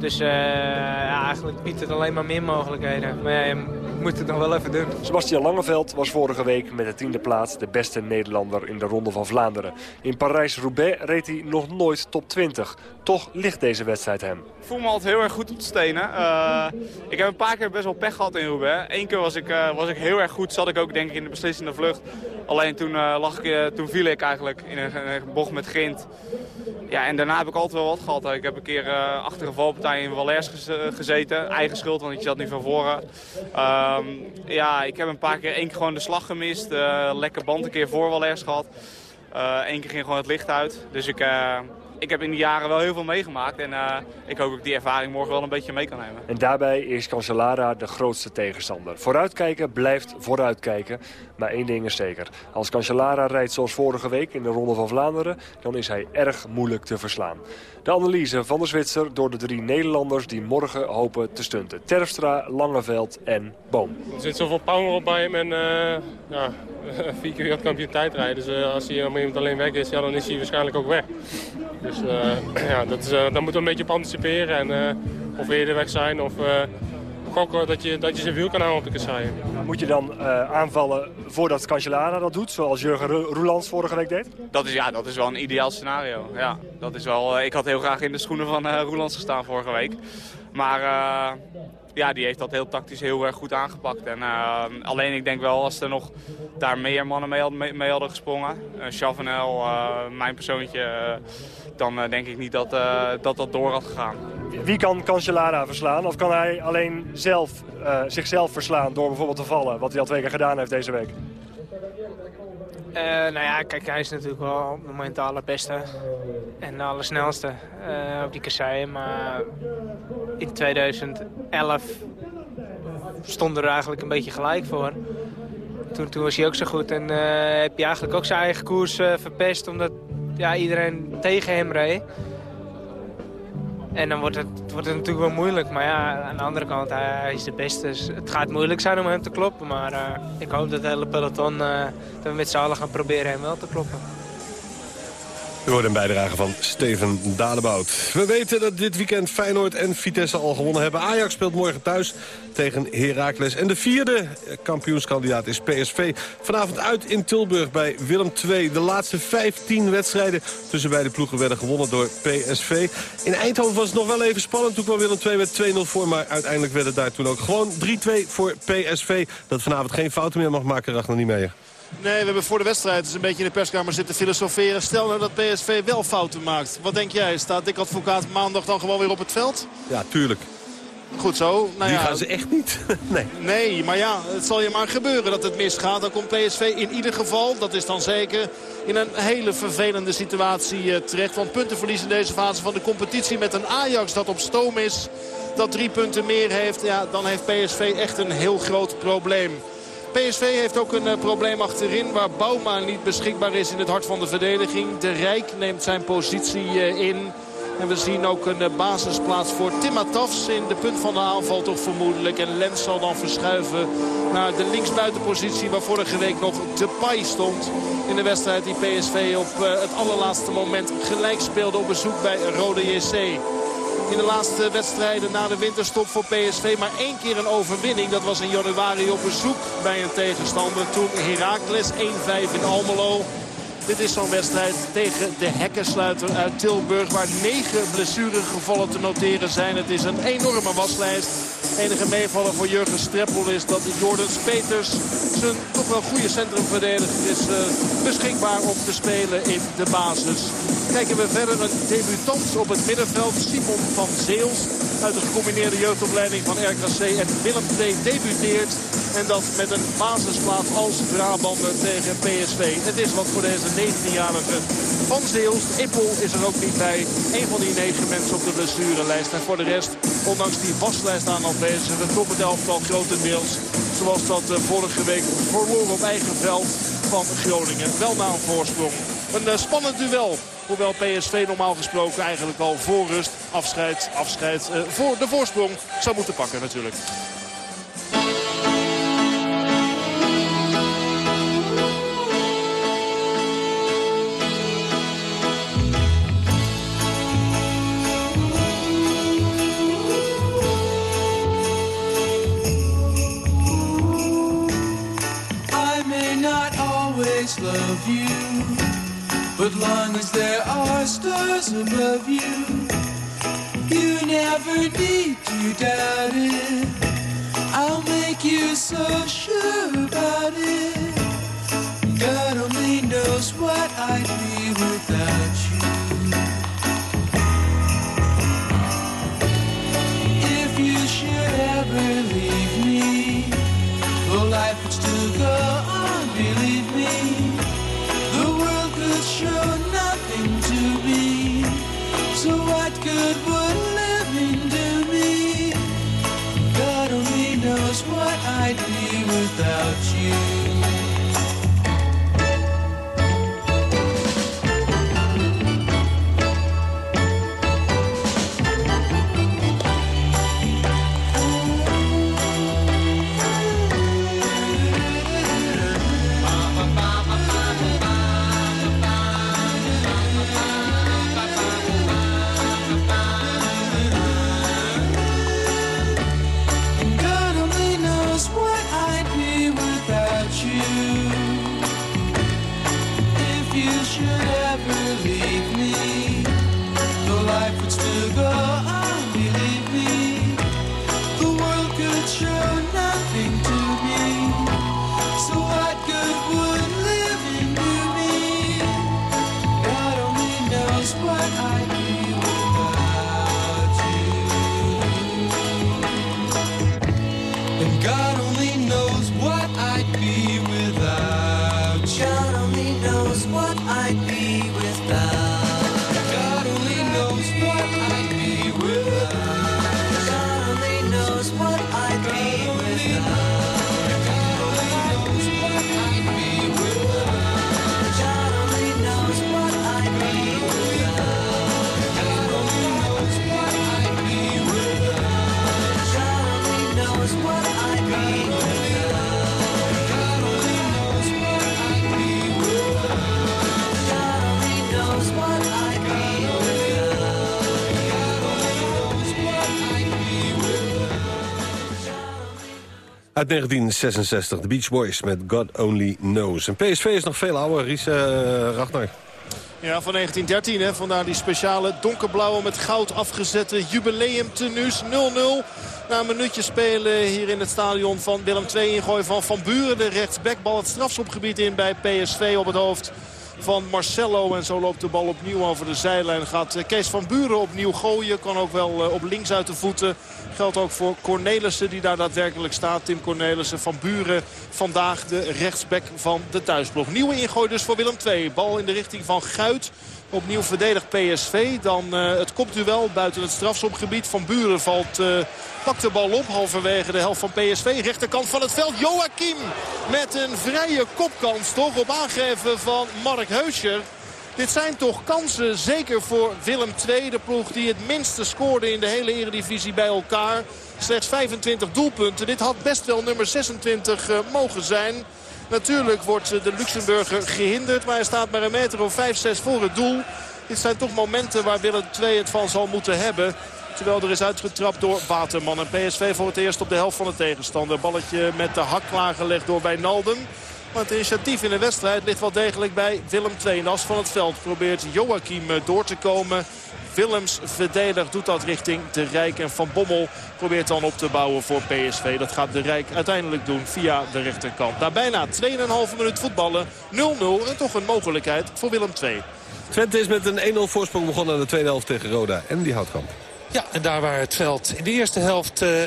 Dus uh, ja, eigenlijk biedt het alleen maar meer mogelijkheden. Maar ja, je moet het nog wel even doen. Sebastian Langeveld was vorige week met de tiende plaats de beste Nederlander in de Ronde van Vlaanderen. In Parijs-Roubaix reed hij nog nooit top 20. Toch ligt deze wedstrijd hem. Ik voel me altijd heel erg goed op de stenen. Uh, ik heb een paar keer best wel pech gehad in Roubaix. Eén keer was ik, uh, was ik heel erg goed, zat ik ook denk ik in de beslissende vlucht. Alleen toen, uh, lag ik, toen viel ik eigenlijk in een, een bocht met grind. Ja, en daarna heb ik altijd wel wat gehad. Ik heb een keer uh, achter een valpartij in Valers gezeten. Eigen schuld, want ik zat niet van voren. Um, ja, ik heb een paar keer, één keer gewoon de slag gemist. Uh, lekker band een keer voor Valers gehad. Eén uh, keer ging gewoon het licht uit. Dus ik, ik heb in die jaren wel heel veel meegemaakt. En ik hoop dat ik die ervaring morgen wel een beetje mee kan nemen. En daarbij is Cancellara de grootste tegenstander. Vooruitkijken blijft vooruitkijken. Maar één ding is zeker. Als Cancellara rijdt zoals vorige week in de Ronde van Vlaanderen... dan is hij erg moeilijk te verslaan. De analyse van de Zwitser door de drie Nederlanders die morgen hopen te stunten. Terfstra, Langeveld en Boom. Er zit zoveel power op bij hem en uh, ja, vier keer wereldkampioen tijdrijden. Dus uh, als hij op een alleen weg is, ja, dan is hij waarschijnlijk ook weg. Dus ja, dat is, daar moeten we een beetje op anticiperen. En, of we eerder weg zijn of gokken dat je, dat je zijn wiel kan houden op de kasseien. Moet je dan uh, aanvallen voordat Cancellara dat doet, zoals Jurgen Roelands vorige week deed? Dat is, ja, dat is wel een ideaal scenario. Ja, dat is wel, uh, ik had heel graag in de schoenen van uh, Roelands gestaan vorige week. Maar ja, die heeft dat heel tactisch heel erg goed aangepakt. En, alleen ik denk wel als er nog daar meer mannen mee, mee, hadden gesprongen. Chavanel, mijn persoontje dan uh, denk ik niet dat, uh, dat dat door had gegaan. Wie kan Cancellara verslaan? Of kan hij alleen zelf, uh, zichzelf verslaan door bijvoorbeeld te vallen? Wat hij al twee keer gedaan heeft deze week. Nou ja, kijk, hij is natuurlijk wel op het moment de allerbeste en de allersnelste op die kasseien. Maar in 2011 stonden er eigenlijk een beetje gelijk voor. Toen, toen was hij ook zo goed en heb je eigenlijk ook zijn eigen koers verpest... omdat ja, iedereen tegen hem reed. En dan wordt het, wordt het natuurlijk wel moeilijk. Maar ja, aan de andere kant, hij, is de beste. Dus het gaat moeilijk zijn om hem te kloppen. Maar uh, ik hoop dat het hele peloton, uh, dat we met z'n allen gaan proberen hem wel te kloppen. U hoort een bijdrage van Steven Dadebout. We weten dat dit weekend Feyenoord en Vitesse al gewonnen hebben. Ajax speelt morgen thuis tegen Heracles. En de vierde kampioenskandidaat is PSV. Vanavond uit in Tilburg bij Willem II. De laatste 15 wedstrijden tussen beide ploegen werden gewonnen door PSV. In Eindhoven was het nog wel even spannend. Toen kwam Willem II met 2-0 voor. Maar uiteindelijk werd het daar toen ook gewoon 3-2 voor PSV. Dat vanavond geen fouten meer mag maken, Ragnar niet meer. Nee, we hebben voor de wedstrijd dus een beetje in de perskamer zitten filosoferen. Stel nou dat PSV wel fouten maakt. Wat denk jij? Staat Dick Advocaat maandag dan gewoon weer op het veld? Ja, tuurlijk. Goed zo. Nou Die gaan ze echt niet. nee. nee, maar ja, het zal je maar gebeuren dat het misgaat. Dan komt PSV in ieder geval, dat is dan zeker, in een hele vervelende situatie eh, terecht. Want puntenverlies in deze fase van de competitie met een Ajax dat op stoom is. Dat drie punten meer heeft, ja, dan heeft PSV echt een heel groot probleem. PSV heeft ook een uh, probleem achterin waar Bouma niet beschikbaar is in het hart van de verdediging. De Rijk neemt zijn positie uh, in. En we zien ook een uh, basisplaats voor Timatafs in de punt van de aanval toch vermoedelijk. En Lens zal dan verschuiven naar de linksbuitenpositie waar vorige week nog Depay stond. In de wedstrijd die PSV op het allerlaatste moment gelijk speelde op bezoek bij Rode JC in de laatste wedstrijden na de winterstop voor PSV. Maar één keer een overwinning. Dat was in januari op bezoek bij een tegenstander. Toen Heracles 1-5 in Almelo. Dit is zo'n wedstrijd tegen de hekkensluiter uit Tilburg. Waar negen blessuregevallen te noteren zijn. Het is een enorme waslijst. Enige meevaller voor Jurgen Streppel is dat Jordan Peters zijn toch wel goede centrumverdediger is uh, beschikbaar om te spelen in de basis. Kijken we verder een debutant op het middenveld. Simon van Zeels uit de gecombineerde jeugdopleiding van RKC en Willem II debuteert. En dat met een basisplaats als Brabander tegen PSV. Het is wat voor deze 19-jarige Van Zeels. Ippel is er ook niet bij. Een van die negen mensen op de blessurelijst. En voor de rest, ondanks die waslijst aan aanwezig, het top het elftal grotendeels. Zoals dat eh, vorige week verloren op eigen veld van Groningen. Wel na een voorsprong. Een uh, spannend duel. Hoewel PSV normaal gesproken eigenlijk al voor rust afscheid, afscheid uh, voor de voorsprong zou moeten pakken natuurlijk. There Uit 1966, de Beach Boys met God Only Knows. En PSV is nog veel ouder, Ries uh, Ragnar. Ja, van 1913. Hè. Vandaar die speciale donkerblauwe met goud afgezette jubileumtenues 0-0. Na een minuutje spelen hier in het stadion van Willem II. Ingooi van Van Buren, de rechtsbackbal het strafschopgebied in bij PSV op het hoofd van Marcelo. En zo loopt de bal opnieuw over de zijlijn. Gaat eh, Kees van Buren opnieuw gooien. Kan ook wel eh, op links uit de voeten. Geldt ook voor Cornelissen die daar daadwerkelijk staat. Tim Cornelissen van Buren. Vandaag de rechtsback van de thuisblok. Nieuwe ingooi dus voor Willem II. Bal in de richting van Guit. Opnieuw verdedigt PSV. Dan uh, het kopduel buiten het strafschopgebied. Van Buren valt, uh, pakt de bal op. Halverwege de helft van PSV. Rechterkant van het veld. Joachim met een vrije kopkans toch op aangeven van Mark Heuscher. Dit zijn toch kansen, zeker voor Willem II. De ploeg die het minste scoorde in de hele eredivisie bij elkaar. Slechts 25 doelpunten. Dit had best wel nummer 26 uh, mogen zijn. Natuurlijk wordt de Luxemburger gehinderd. Maar hij staat maar een meter of 5, 6 voor het doel. Dit zijn toch momenten waar Willem II het van zal moeten hebben. Terwijl er is uitgetrapt door Waterman. En PSV voor het eerst op de helft van de tegenstander. Balletje met de hak klaargelegd door Wijnaldum. Maar het initiatief in de wedstrijd ligt wel degelijk bij Willem II. In de as van het veld probeert Joachim door te komen. Willems verdedigt doet dat richting de Rijk. En Van Bommel probeert dan op te bouwen voor PSV. Dat gaat de Rijk uiteindelijk doen via de rechterkant. Na bijna 2,5 minuut voetballen 0-0 en toch een mogelijkheid voor Willem II. Twente is met een 1-0 voorsprong begonnen aan de tweede helft tegen Roda en die houtkamp. Ja, en daar waar het veld in de eerste helft... Uh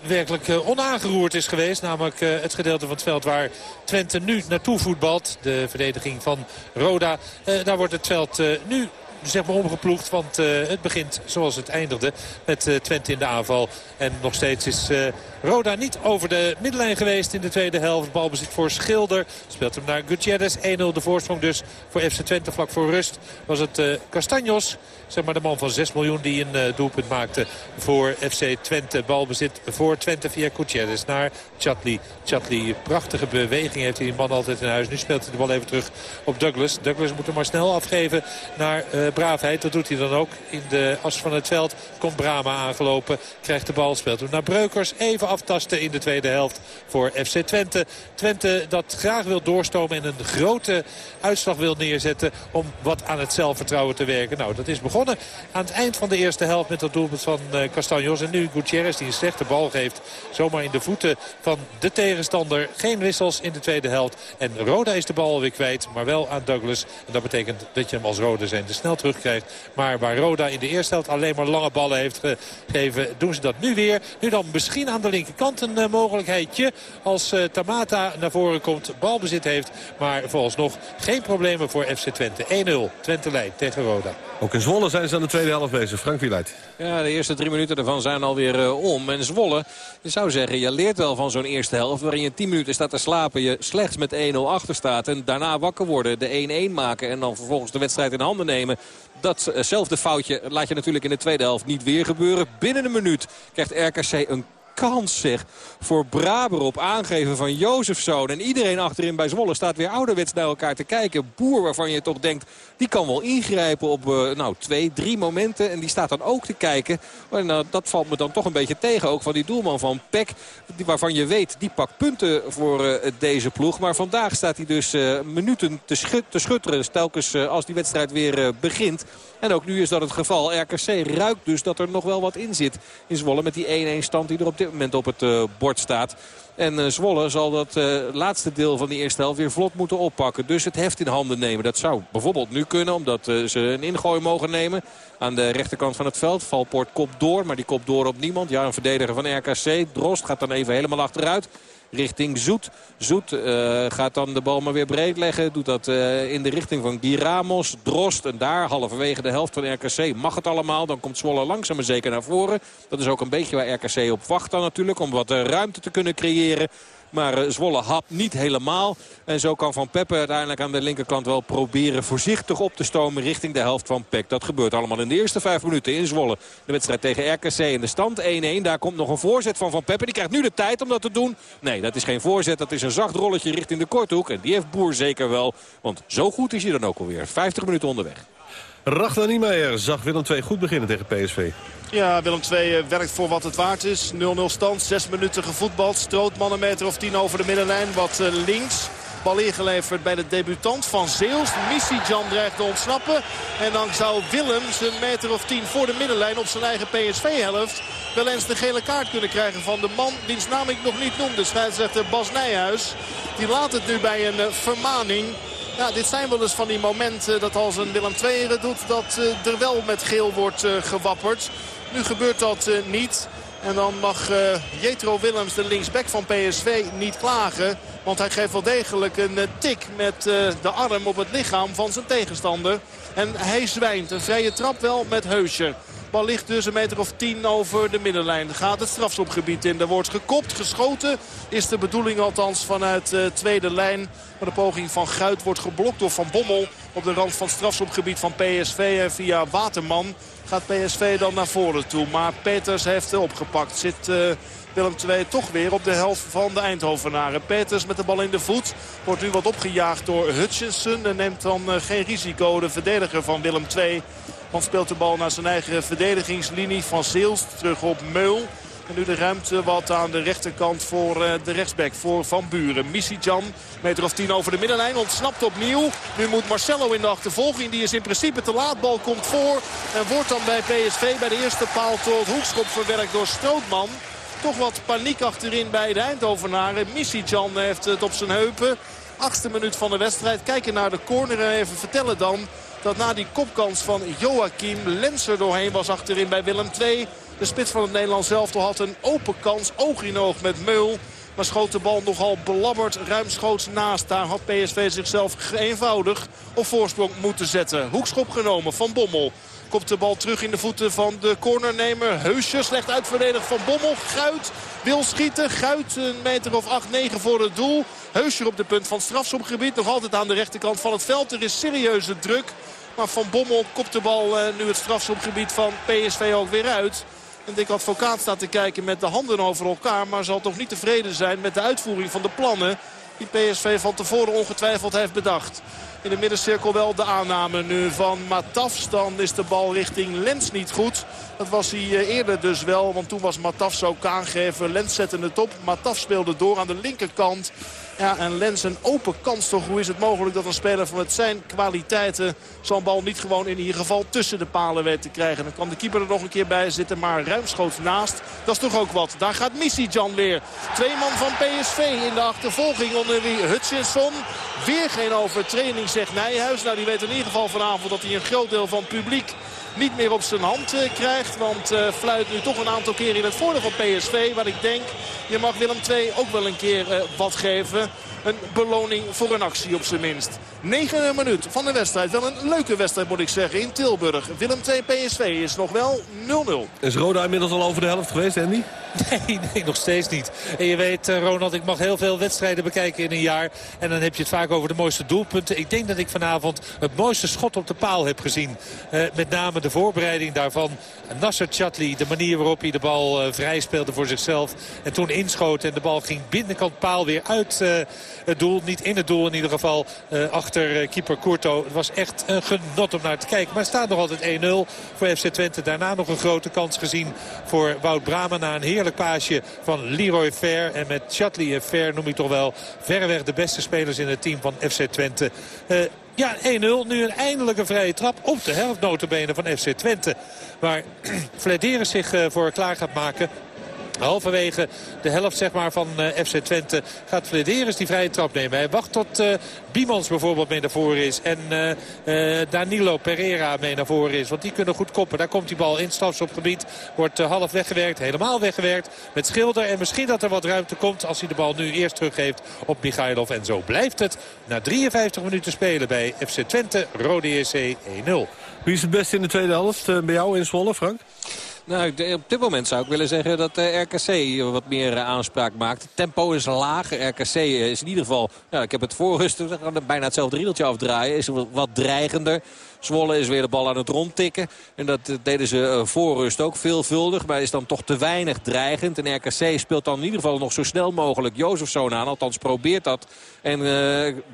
werkelijk uh, onaangeroerd is geweest. Namelijk uh, het gedeelte van het veld waar Twente nu naartoe voetbalt. De verdediging van Roda. Daar wordt het veld nu zeg maar omgeploegd. Want uh, het begint zoals het eindigde met uh, Twente in de aanval. En nog steeds is uh, Roda niet over de middenlijn geweest in de tweede helft. Balbezit voor Schilder. Speelt hem naar Gutierrez. 1-0 de voorsprong dus voor FC Twente. Vlak voor rust was het Castanjos. Zeg maar de man van 6 miljoen die een doelpunt maakte voor FC Twente. Balbezit voor Twente via Gutierrez naar Chatli. Chatli, prachtige beweging heeft die man altijd in huis. Nu speelt hij de bal even terug op Douglas. Douglas moet hem maar snel afgeven naar braafheid. Dat doet hij dan ook in de as van het veld. Komt Brama aangelopen. Krijgt de bal. Speelt hem naar Breukers. Even aftasten in de tweede helft voor FC Twente. Twente dat graag wil doorstomen en een grote uitslag wil neerzetten. Om wat aan het zelfvertrouwen te werken. Nou dat is begonnen aan het eind van de eerste helft met dat doelpunt van uh, Castanjos. En nu Gutierrez die een slechte bal geeft. Zomaar in de voeten van de tegenstander. Geen wissels in de tweede helft. En Roda is de bal weer kwijt. Maar wel aan Douglas. En dat betekent dat je hem als Roda zijn de snel terugkrijgt. Maar waar Roda in de eerste helft alleen maar lange ballen heeft gegeven, doen ze dat nu weer. Nu dan misschien aan de linkerkant een uh, mogelijkheidje. Als uh, Tamata naar voren komt, balbezit heeft. Maar vooralsnog geen problemen voor FC Twente. 1-0, Twente leidt tegen Roda. Ook in Zwolle zijn ze aan de tweede helft bezig. Frank Wieluid. Ja, de eerste drie minuten ervan zijn alweer uh, om. En Zwolle, je zou zeggen, je leert wel van zo'n eerste helft... waarin je 10 minuten staat te slapen, je slechts met 1-0 achter staat... en daarna wakker worden, de 1-1 maken... en dan vervolgens de wedstrijd in handen nemen. Datzelfde foutje laat je natuurlijk in de tweede helft niet weer gebeuren. Binnen een minuut krijgt RKC een kans zeg voor Braber op aangeven van Jozefzoon. En iedereen achterin bij Zwolle staat weer ouderwets naar elkaar te kijken. Boer waarvan je toch denkt, die kan wel ingrijpen op uh, nou, twee, drie momenten. En die staat dan ook te kijken. En uh, dat valt me dan toch een beetje tegen. Ook van die doelman van Peck. Die, waarvan je weet, die pakt punten voor uh, deze ploeg. Maar vandaag staat hij dus minuten te, te schutteren. Telkens als die wedstrijd weer begint. En ook nu is dat het geval. RKC ruikt dus dat er nog wel wat in zit in Zwolle. Met die 1-1 stand die er op moment op het uh, bord staat. En uh, Zwolle zal dat uh, laatste deel van die eerste helft weer vlot moeten oppakken. Dus het heft in handen nemen. Dat zou bijvoorbeeld nu kunnen omdat ze een ingooi mogen nemen. Aan de rechterkant van het veld. Valpoort kop door, maar die kop door op niemand. Ja, een verdediger van RKC. Drost gaat dan even helemaal achteruit richting Zoet. Zoet uh, gaat dan de bal maar weer breed leggen. Doet dat uh, in de richting van Guy Ramos, Drost. En daar halverwege de helft van RKC mag het allemaal. Dan komt Zwolle langzaam maar zeker naar voren. Dat is ook een beetje waar RKC op wacht dan natuurlijk. Om wat uh, ruimte te kunnen creëren. Maar Zwolle hapt niet helemaal. En zo kan Van Peppe uiteindelijk aan de linkerkant wel proberen voorzichtig op te stomen richting de helft van Peck. Dat gebeurt allemaal in de eerste vijf minuten in Zwolle. De wedstrijd tegen RKC in de stand 1-1. Daar komt nog een voorzet van Van Peppe. Die krijgt nu de tijd om dat te doen. Nee, dat is geen voorzet. Dat is een zacht rolletje richting de korthoek. En die heeft Boer zeker wel. Want zo goed is hij dan ook alweer. 50 minuten onderweg. Ragnar Niemeyer zag Willem II goed beginnen tegen PSV. Ja, Willem II werkt voor wat het waard is. 0-0 stand, 6 minuten gevoetbald. Strootman een meter of 10 over de middenlijn. Wat links. Bal ingeleverd bij de debutant van Zeels. Jan dreigt te ontsnappen. En dan zou Willems een meter of 10 voor de middenlijn op zijn eigen PSV-helft... wel eens de gele kaart kunnen krijgen van de man wiens naam ik nog niet noemde. Scheidsrechter Bas Nijhuis. Die laat het nu bij een vermaning. Ja, dit zijn wel eens van die momenten dat als een Willem II doet... dat er wel met geel wordt gewapperd. Nu gebeurt dat niet. En dan mag uh, Jetro Willems, de linksback van PSV, niet klagen. Want hij geeft wel degelijk een uh, tik met de arm op het lichaam van zijn tegenstander. En hij zwijnt. Een vrije trap wel met Heusje. Bal ligt dus een meter of tien over de middenlijn. Gaat het strafschopgebied in. Er wordt gekopt, geschoten. Is de bedoeling althans vanuit de tweede lijn. Maar de poging van Guit wordt geblokt door Van Bommel. Op de rand van het strafschopgebied van PSV. Via Waterman gaat PSV dan naar voren toe. Maar Peters heeft opgepakt. Zit... Uh, Willem II toch weer op de helft van de Eindhovenaren. Peters met de bal in de voet. Wordt nu wat opgejaagd door Hutchinson. En neemt dan uh, geen risico. De verdediger van Willem II. Want speelt de bal naar zijn eigen verdedigingslinie. Van Zeels terug op Meul. En nu de ruimte wat aan de rechterkant voor uh, de rechtsback voor Van Buren. Jan, meter of tien over de middenlijn, ontsnapt opnieuw. Nu moet Marcelo in de achtervolging. Die is in principe te laat. Bal komt voor en wordt dan bij PSV bij de eerste paal tot hoekschop verwerkt door Strootman. Toch wat paniek achterin bij de Eindhovenaren. Jan heeft het op zijn heupen. Achtste minuut van de wedstrijd. Kijken naar de corner en even vertellen dan dat na die kopkans van Joachim Lens er doorheen was achterin bij Willem II. De spits van het Nederlands elftal had een open kans, oog in oog met Meul. Maar schoot de bal nogal belabberd ruimschoots naast. Daar had PSV zichzelf eenvoudig op voorsprong moeten zetten. Hoekschop genomen van Bommel. Komt de bal terug in de voeten van de cornernemer. Heusje slecht uitverdedigd van Bommel. Guit wil schieten. Guit een meter of 8-9 voor het doel. Heusje op de punt van strafschopgebied. Nog altijd aan de rechterkant van het veld. Er is serieuze druk. Maar Van Bommel kopt de bal eh, nu het strafschopgebied van PSV ook weer uit. En Dick Advocaat staat te kijken met de handen over elkaar. Maar zal toch niet tevreden zijn met de uitvoering van de plannen. Die PSV van tevoren ongetwijfeld heeft bedacht. In de middencirkel wel de aanname nu van Matafs. Dan is de bal richting Lens niet goed. Dat was hij eh, eerder dus wel. Want toen was Matafs ook aangegeven. Lens zette het op. Mataf speelde door aan de linkerkant. Ja, en Lens een open kans toch. Hoe is het mogelijk dat een speler van het zijn kwaliteiten... zo'n bal niet gewoon in ieder geval tussen de palen weet te krijgen. Dan kan de keeper er nog een keer bij zitten, maar ruimschoots naast. Dat is toch ook wat. Daar gaat Missy Jan weer. Twee man van PSV in de achtervolging onder wie Hutchinson. Weer geen overtraining, zegt Nijhuis. Nou, die weet in ieder geval vanavond dat hij een groot deel van het publiek niet meer op zijn hand eh, krijgt. Want uh, fluit nu toch een aantal keer in het voordeel van PSV. Waar ik denk, je mag Willem II ook wel een keer uh, wat geven. Een beloning voor een actie op zijn minst. 9 minuut van de wedstrijd. Wel een leuke wedstrijd moet ik zeggen in Tilburg. Willem 2 PSV is nog wel 0-0. Is Roda inmiddels al over de helft geweest, Andy? Nee, nee, nog steeds niet. En je weet, eh, Ronald, ik mag heel veel wedstrijden bekijken in een jaar. En dan heb je het vaak over de mooiste doelpunten. Ik denk dat ik vanavond het mooiste schot op de paal heb gezien. Uh, met name de voorbereiding daarvan. Nasser Chatli, de manier waarop hij de bal uh, vrij speelde voor zichzelf. En toen inschoot en de bal ging binnenkant paal weer uit het doel. Niet in het doel in ieder geval. achter keeper Courto. Het was echt een genot om naar te kijken. Maar het staat nog altijd 1-0 voor FC Twente. Daarna nog een grote kans gezien voor Wout Brama na een heer heerlijk paasje van Leroy Fair. En met Chatley en Fair noem ik toch wel verreweg de beste spelers in het team van FC Twente. Uh, ja, 1-0. Nu een eindelijke vrije trap op de helft van FC Twente. Waar Vlederen zich uh, voor klaar gaat maken. Halverwege de helft zeg maar, van uh, FC Twente gaat Flederis die vrije trap nemen. Hij wacht tot uh, Biemans bijvoorbeeld mee naar voren is. En uh, Danilo Pereira mee naar voren is. Want die kunnen goed koppen. Daar komt die bal in gebied. Wordt half weggewerkt. Helemaal weggewerkt. Met Schilder. En misschien dat er wat ruimte komt als hij de bal nu eerst teruggeeft op Michailov. En zo blijft het na 53 minuten spelen bij FC Twente. Rode EC 1-0. Wie is het beste in de tweede helft bij jou in Zwolle, Frank? Nou, op dit moment zou ik willen zeggen dat de RKC wat meer eh, aanspraak maakt. Het tempo is laag. RKC is in ieder geval, ik heb het voorrust, bijna hetzelfde riedeltje afdraaien. Is wat dreigender. Zwolle is weer de bal aan het rondtikken. En dat deden ze voor rust ook veelvuldig. Maar is dan toch te weinig dreigend. En RKC speelt dan in ieder geval nog zo snel mogelijk Jozefzoon aan. Althans probeert dat. En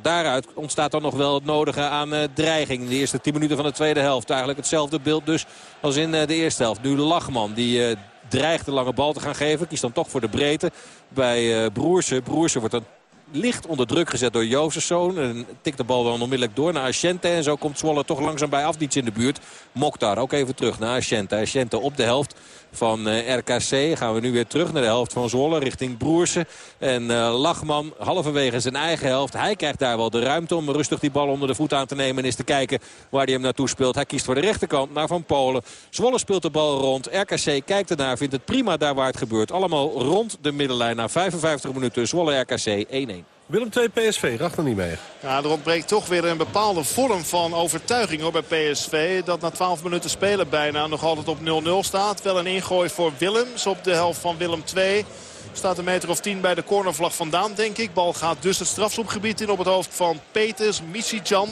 daaruit ontstaat dan nog wel het nodige aan dreiging. In de eerste 10 minuten van de tweede helft. Eigenlijk hetzelfde beeld dus als in de eerste helft. Nu Lachman die dreigt de lange bal te gaan geven. Kiest dan toch voor de breedte bij Broersen. Broersen wordt dan licht onder druk gezet door Jozefzoon. En tikt de bal dan onmiddellijk door naar Asciente. En zo komt Zwolle toch langzaam bij Afdiets in de buurt. Mokhtar ook even terug naar Asciente. Asciente op de helft van eh, RKC. Gaan we nu weer terug naar de helft van Zwolle richting Broersen. En uh, Lachman halverwege zijn eigen helft. Hij krijgt daar wel de ruimte om rustig die bal onder de voet aan te nemen. En eens te kijken waar hij hem naartoe speelt. Hij kiest voor de rechterkant naar Van Polen. Zwolle speelt de bal rond. RKC kijkt ernaar. Vindt het prima daar waar het gebeurt. Allemaal rond de middenlijn na 55 minuten. Zwolle RKC 1-1. Willem 2 PSV, racht er niet mee. Ja, er ontbreekt toch weer een bepaalde vorm van overtuiging hoor, bij PSV. Dat na 12 minuten spelen bijna nog altijd op 0-0 staat. Wel een ingooi voor Willems op de helft van Willem 2. Staat een meter of 10 bij de cornervlag vandaan, denk ik. Bal gaat dus het strafschopgebied in op het hoofd van Peters. Misicjan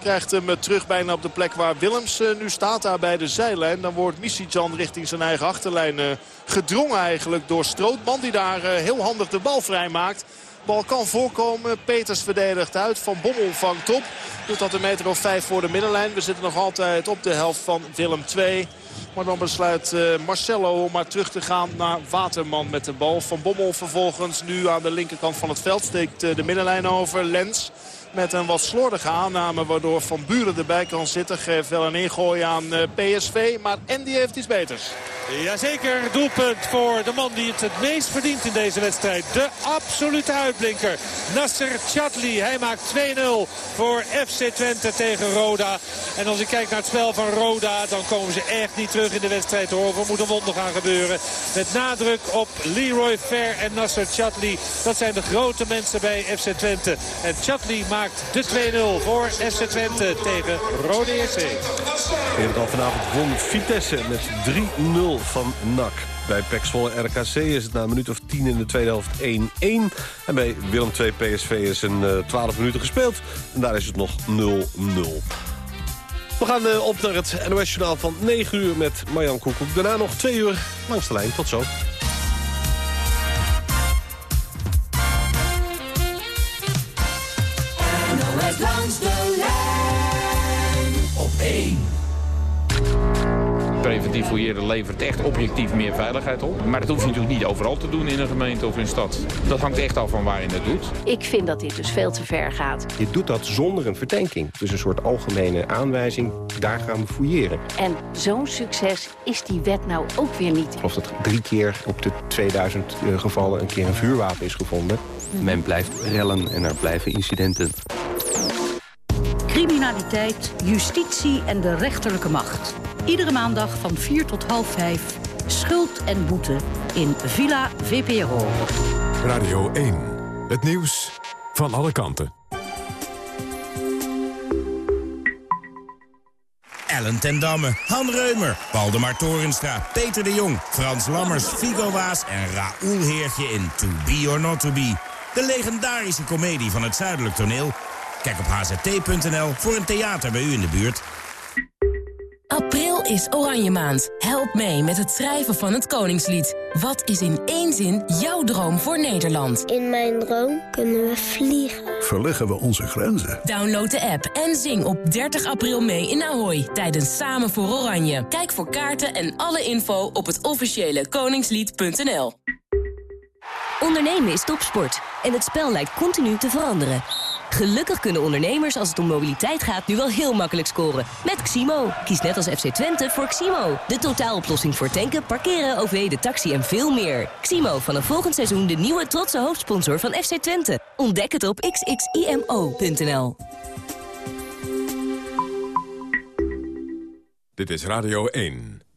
krijgt hem terug bijna op de plek waar Willems eh, nu staat. Daar bij de zijlijn. Dan wordt Misicjan richting zijn eigen achterlijn eh, gedrongen eigenlijk door Strootman. Die daar eh, heel handig de bal vrijmaakt. Bal kan voorkomen. Peters verdedigt uit. Van Bommel vangt op. Doet dat een meter of vijf voor de middenlijn. We zitten nog altijd op de helft van Willem II. Maar dan besluit uh, Marcelo om maar terug te gaan naar Waterman met de bal. Van Bommel vervolgens nu aan de linkerkant van het veld. Steekt uh, de middenlijn over. Lens met een wat slordige aanname waardoor Van Buren erbij kan zitten. Geeft wel een ingooi aan uh, PSV. Maar Andy heeft iets beters. Jazeker, doelpunt voor de man die het het meest verdient in deze wedstrijd. De absolute uitblinker, Nasser Chatli. Hij maakt 2-0 voor FC Twente tegen Roda. En als ik kijk naar het spel van Roda, dan komen ze echt niet terug in de wedstrijd hoor. Er moet een wonder gaan gebeuren. Met nadruk op Leroy Fair en Nasser Chatli. Dat zijn de grote mensen bij FC Twente. En Chatli maakt de 2-0 voor FC Twente tegen Roda EC. Eerder al vanavond won Vitesse met 3-0 van NAC. Bij PEC Zwolle RKC is het na een minuut of 10 in de tweede helft 1-1. En bij Willem II PSV is een uh, 12 minuten gespeeld. En daar is het nog 0-0. We gaan uh, op naar het NOS-journaal van 9 uur met Marjan Koekoek. Daarna nog 2 uur langs de lijn. Tot zo. Preventief fouilleren levert echt objectief meer veiligheid op. Maar dat hoef je natuurlijk niet overal te doen in een gemeente of in een stad. Dat hangt echt af van waar je het doet. Ik vind dat dit dus veel te ver gaat. Je doet dat zonder een verdenking. Dus een soort algemene aanwijzing, daar gaan we fouilleren. En zo'n succes is die wet nou ook weer niet. Of dat drie keer op de 2000 eh, gevallen een keer een vuurwapen is gevonden. Men blijft rellen en er blijven incidenten. Criminaliteit, justitie en de rechterlijke macht. Iedere maandag van 4 tot half 5. Schuld en boete in Villa VPRO. Radio 1. Het nieuws van alle kanten. Ellen ten Damme, Han Reumer, Waldemar Torenstra, Peter de Jong... Frans Lammers, Figo Waas en Raoul Heertje in To Be or Not To Be. De legendarische komedie van het Zuidelijk Toneel. Kijk op hzt.nl voor een theater bij u in de buurt. April is Oranje Maand. Help mee met het schrijven van het Koningslied. Wat is in één zin jouw droom voor Nederland? In mijn droom kunnen we vliegen. Verleggen we onze grenzen? Download de app en zing op 30 april mee in Ahoy tijdens Samen voor Oranje. Kijk voor kaarten en alle info op het officiële koningslied.nl. Ondernemen is topsport en het spel lijkt continu te veranderen. Gelukkig kunnen ondernemers als het om mobiliteit gaat nu wel heel makkelijk scoren. Met Ximo. Kies net als FC Twente voor Ximo. De totaaloplossing voor tanken, parkeren, OV, de taxi en veel meer. Ximo, vanaf volgend seizoen de nieuwe trotse hoofdsponsor van FC Twente. Ontdek het op xximo.nl. Dit is Radio 1.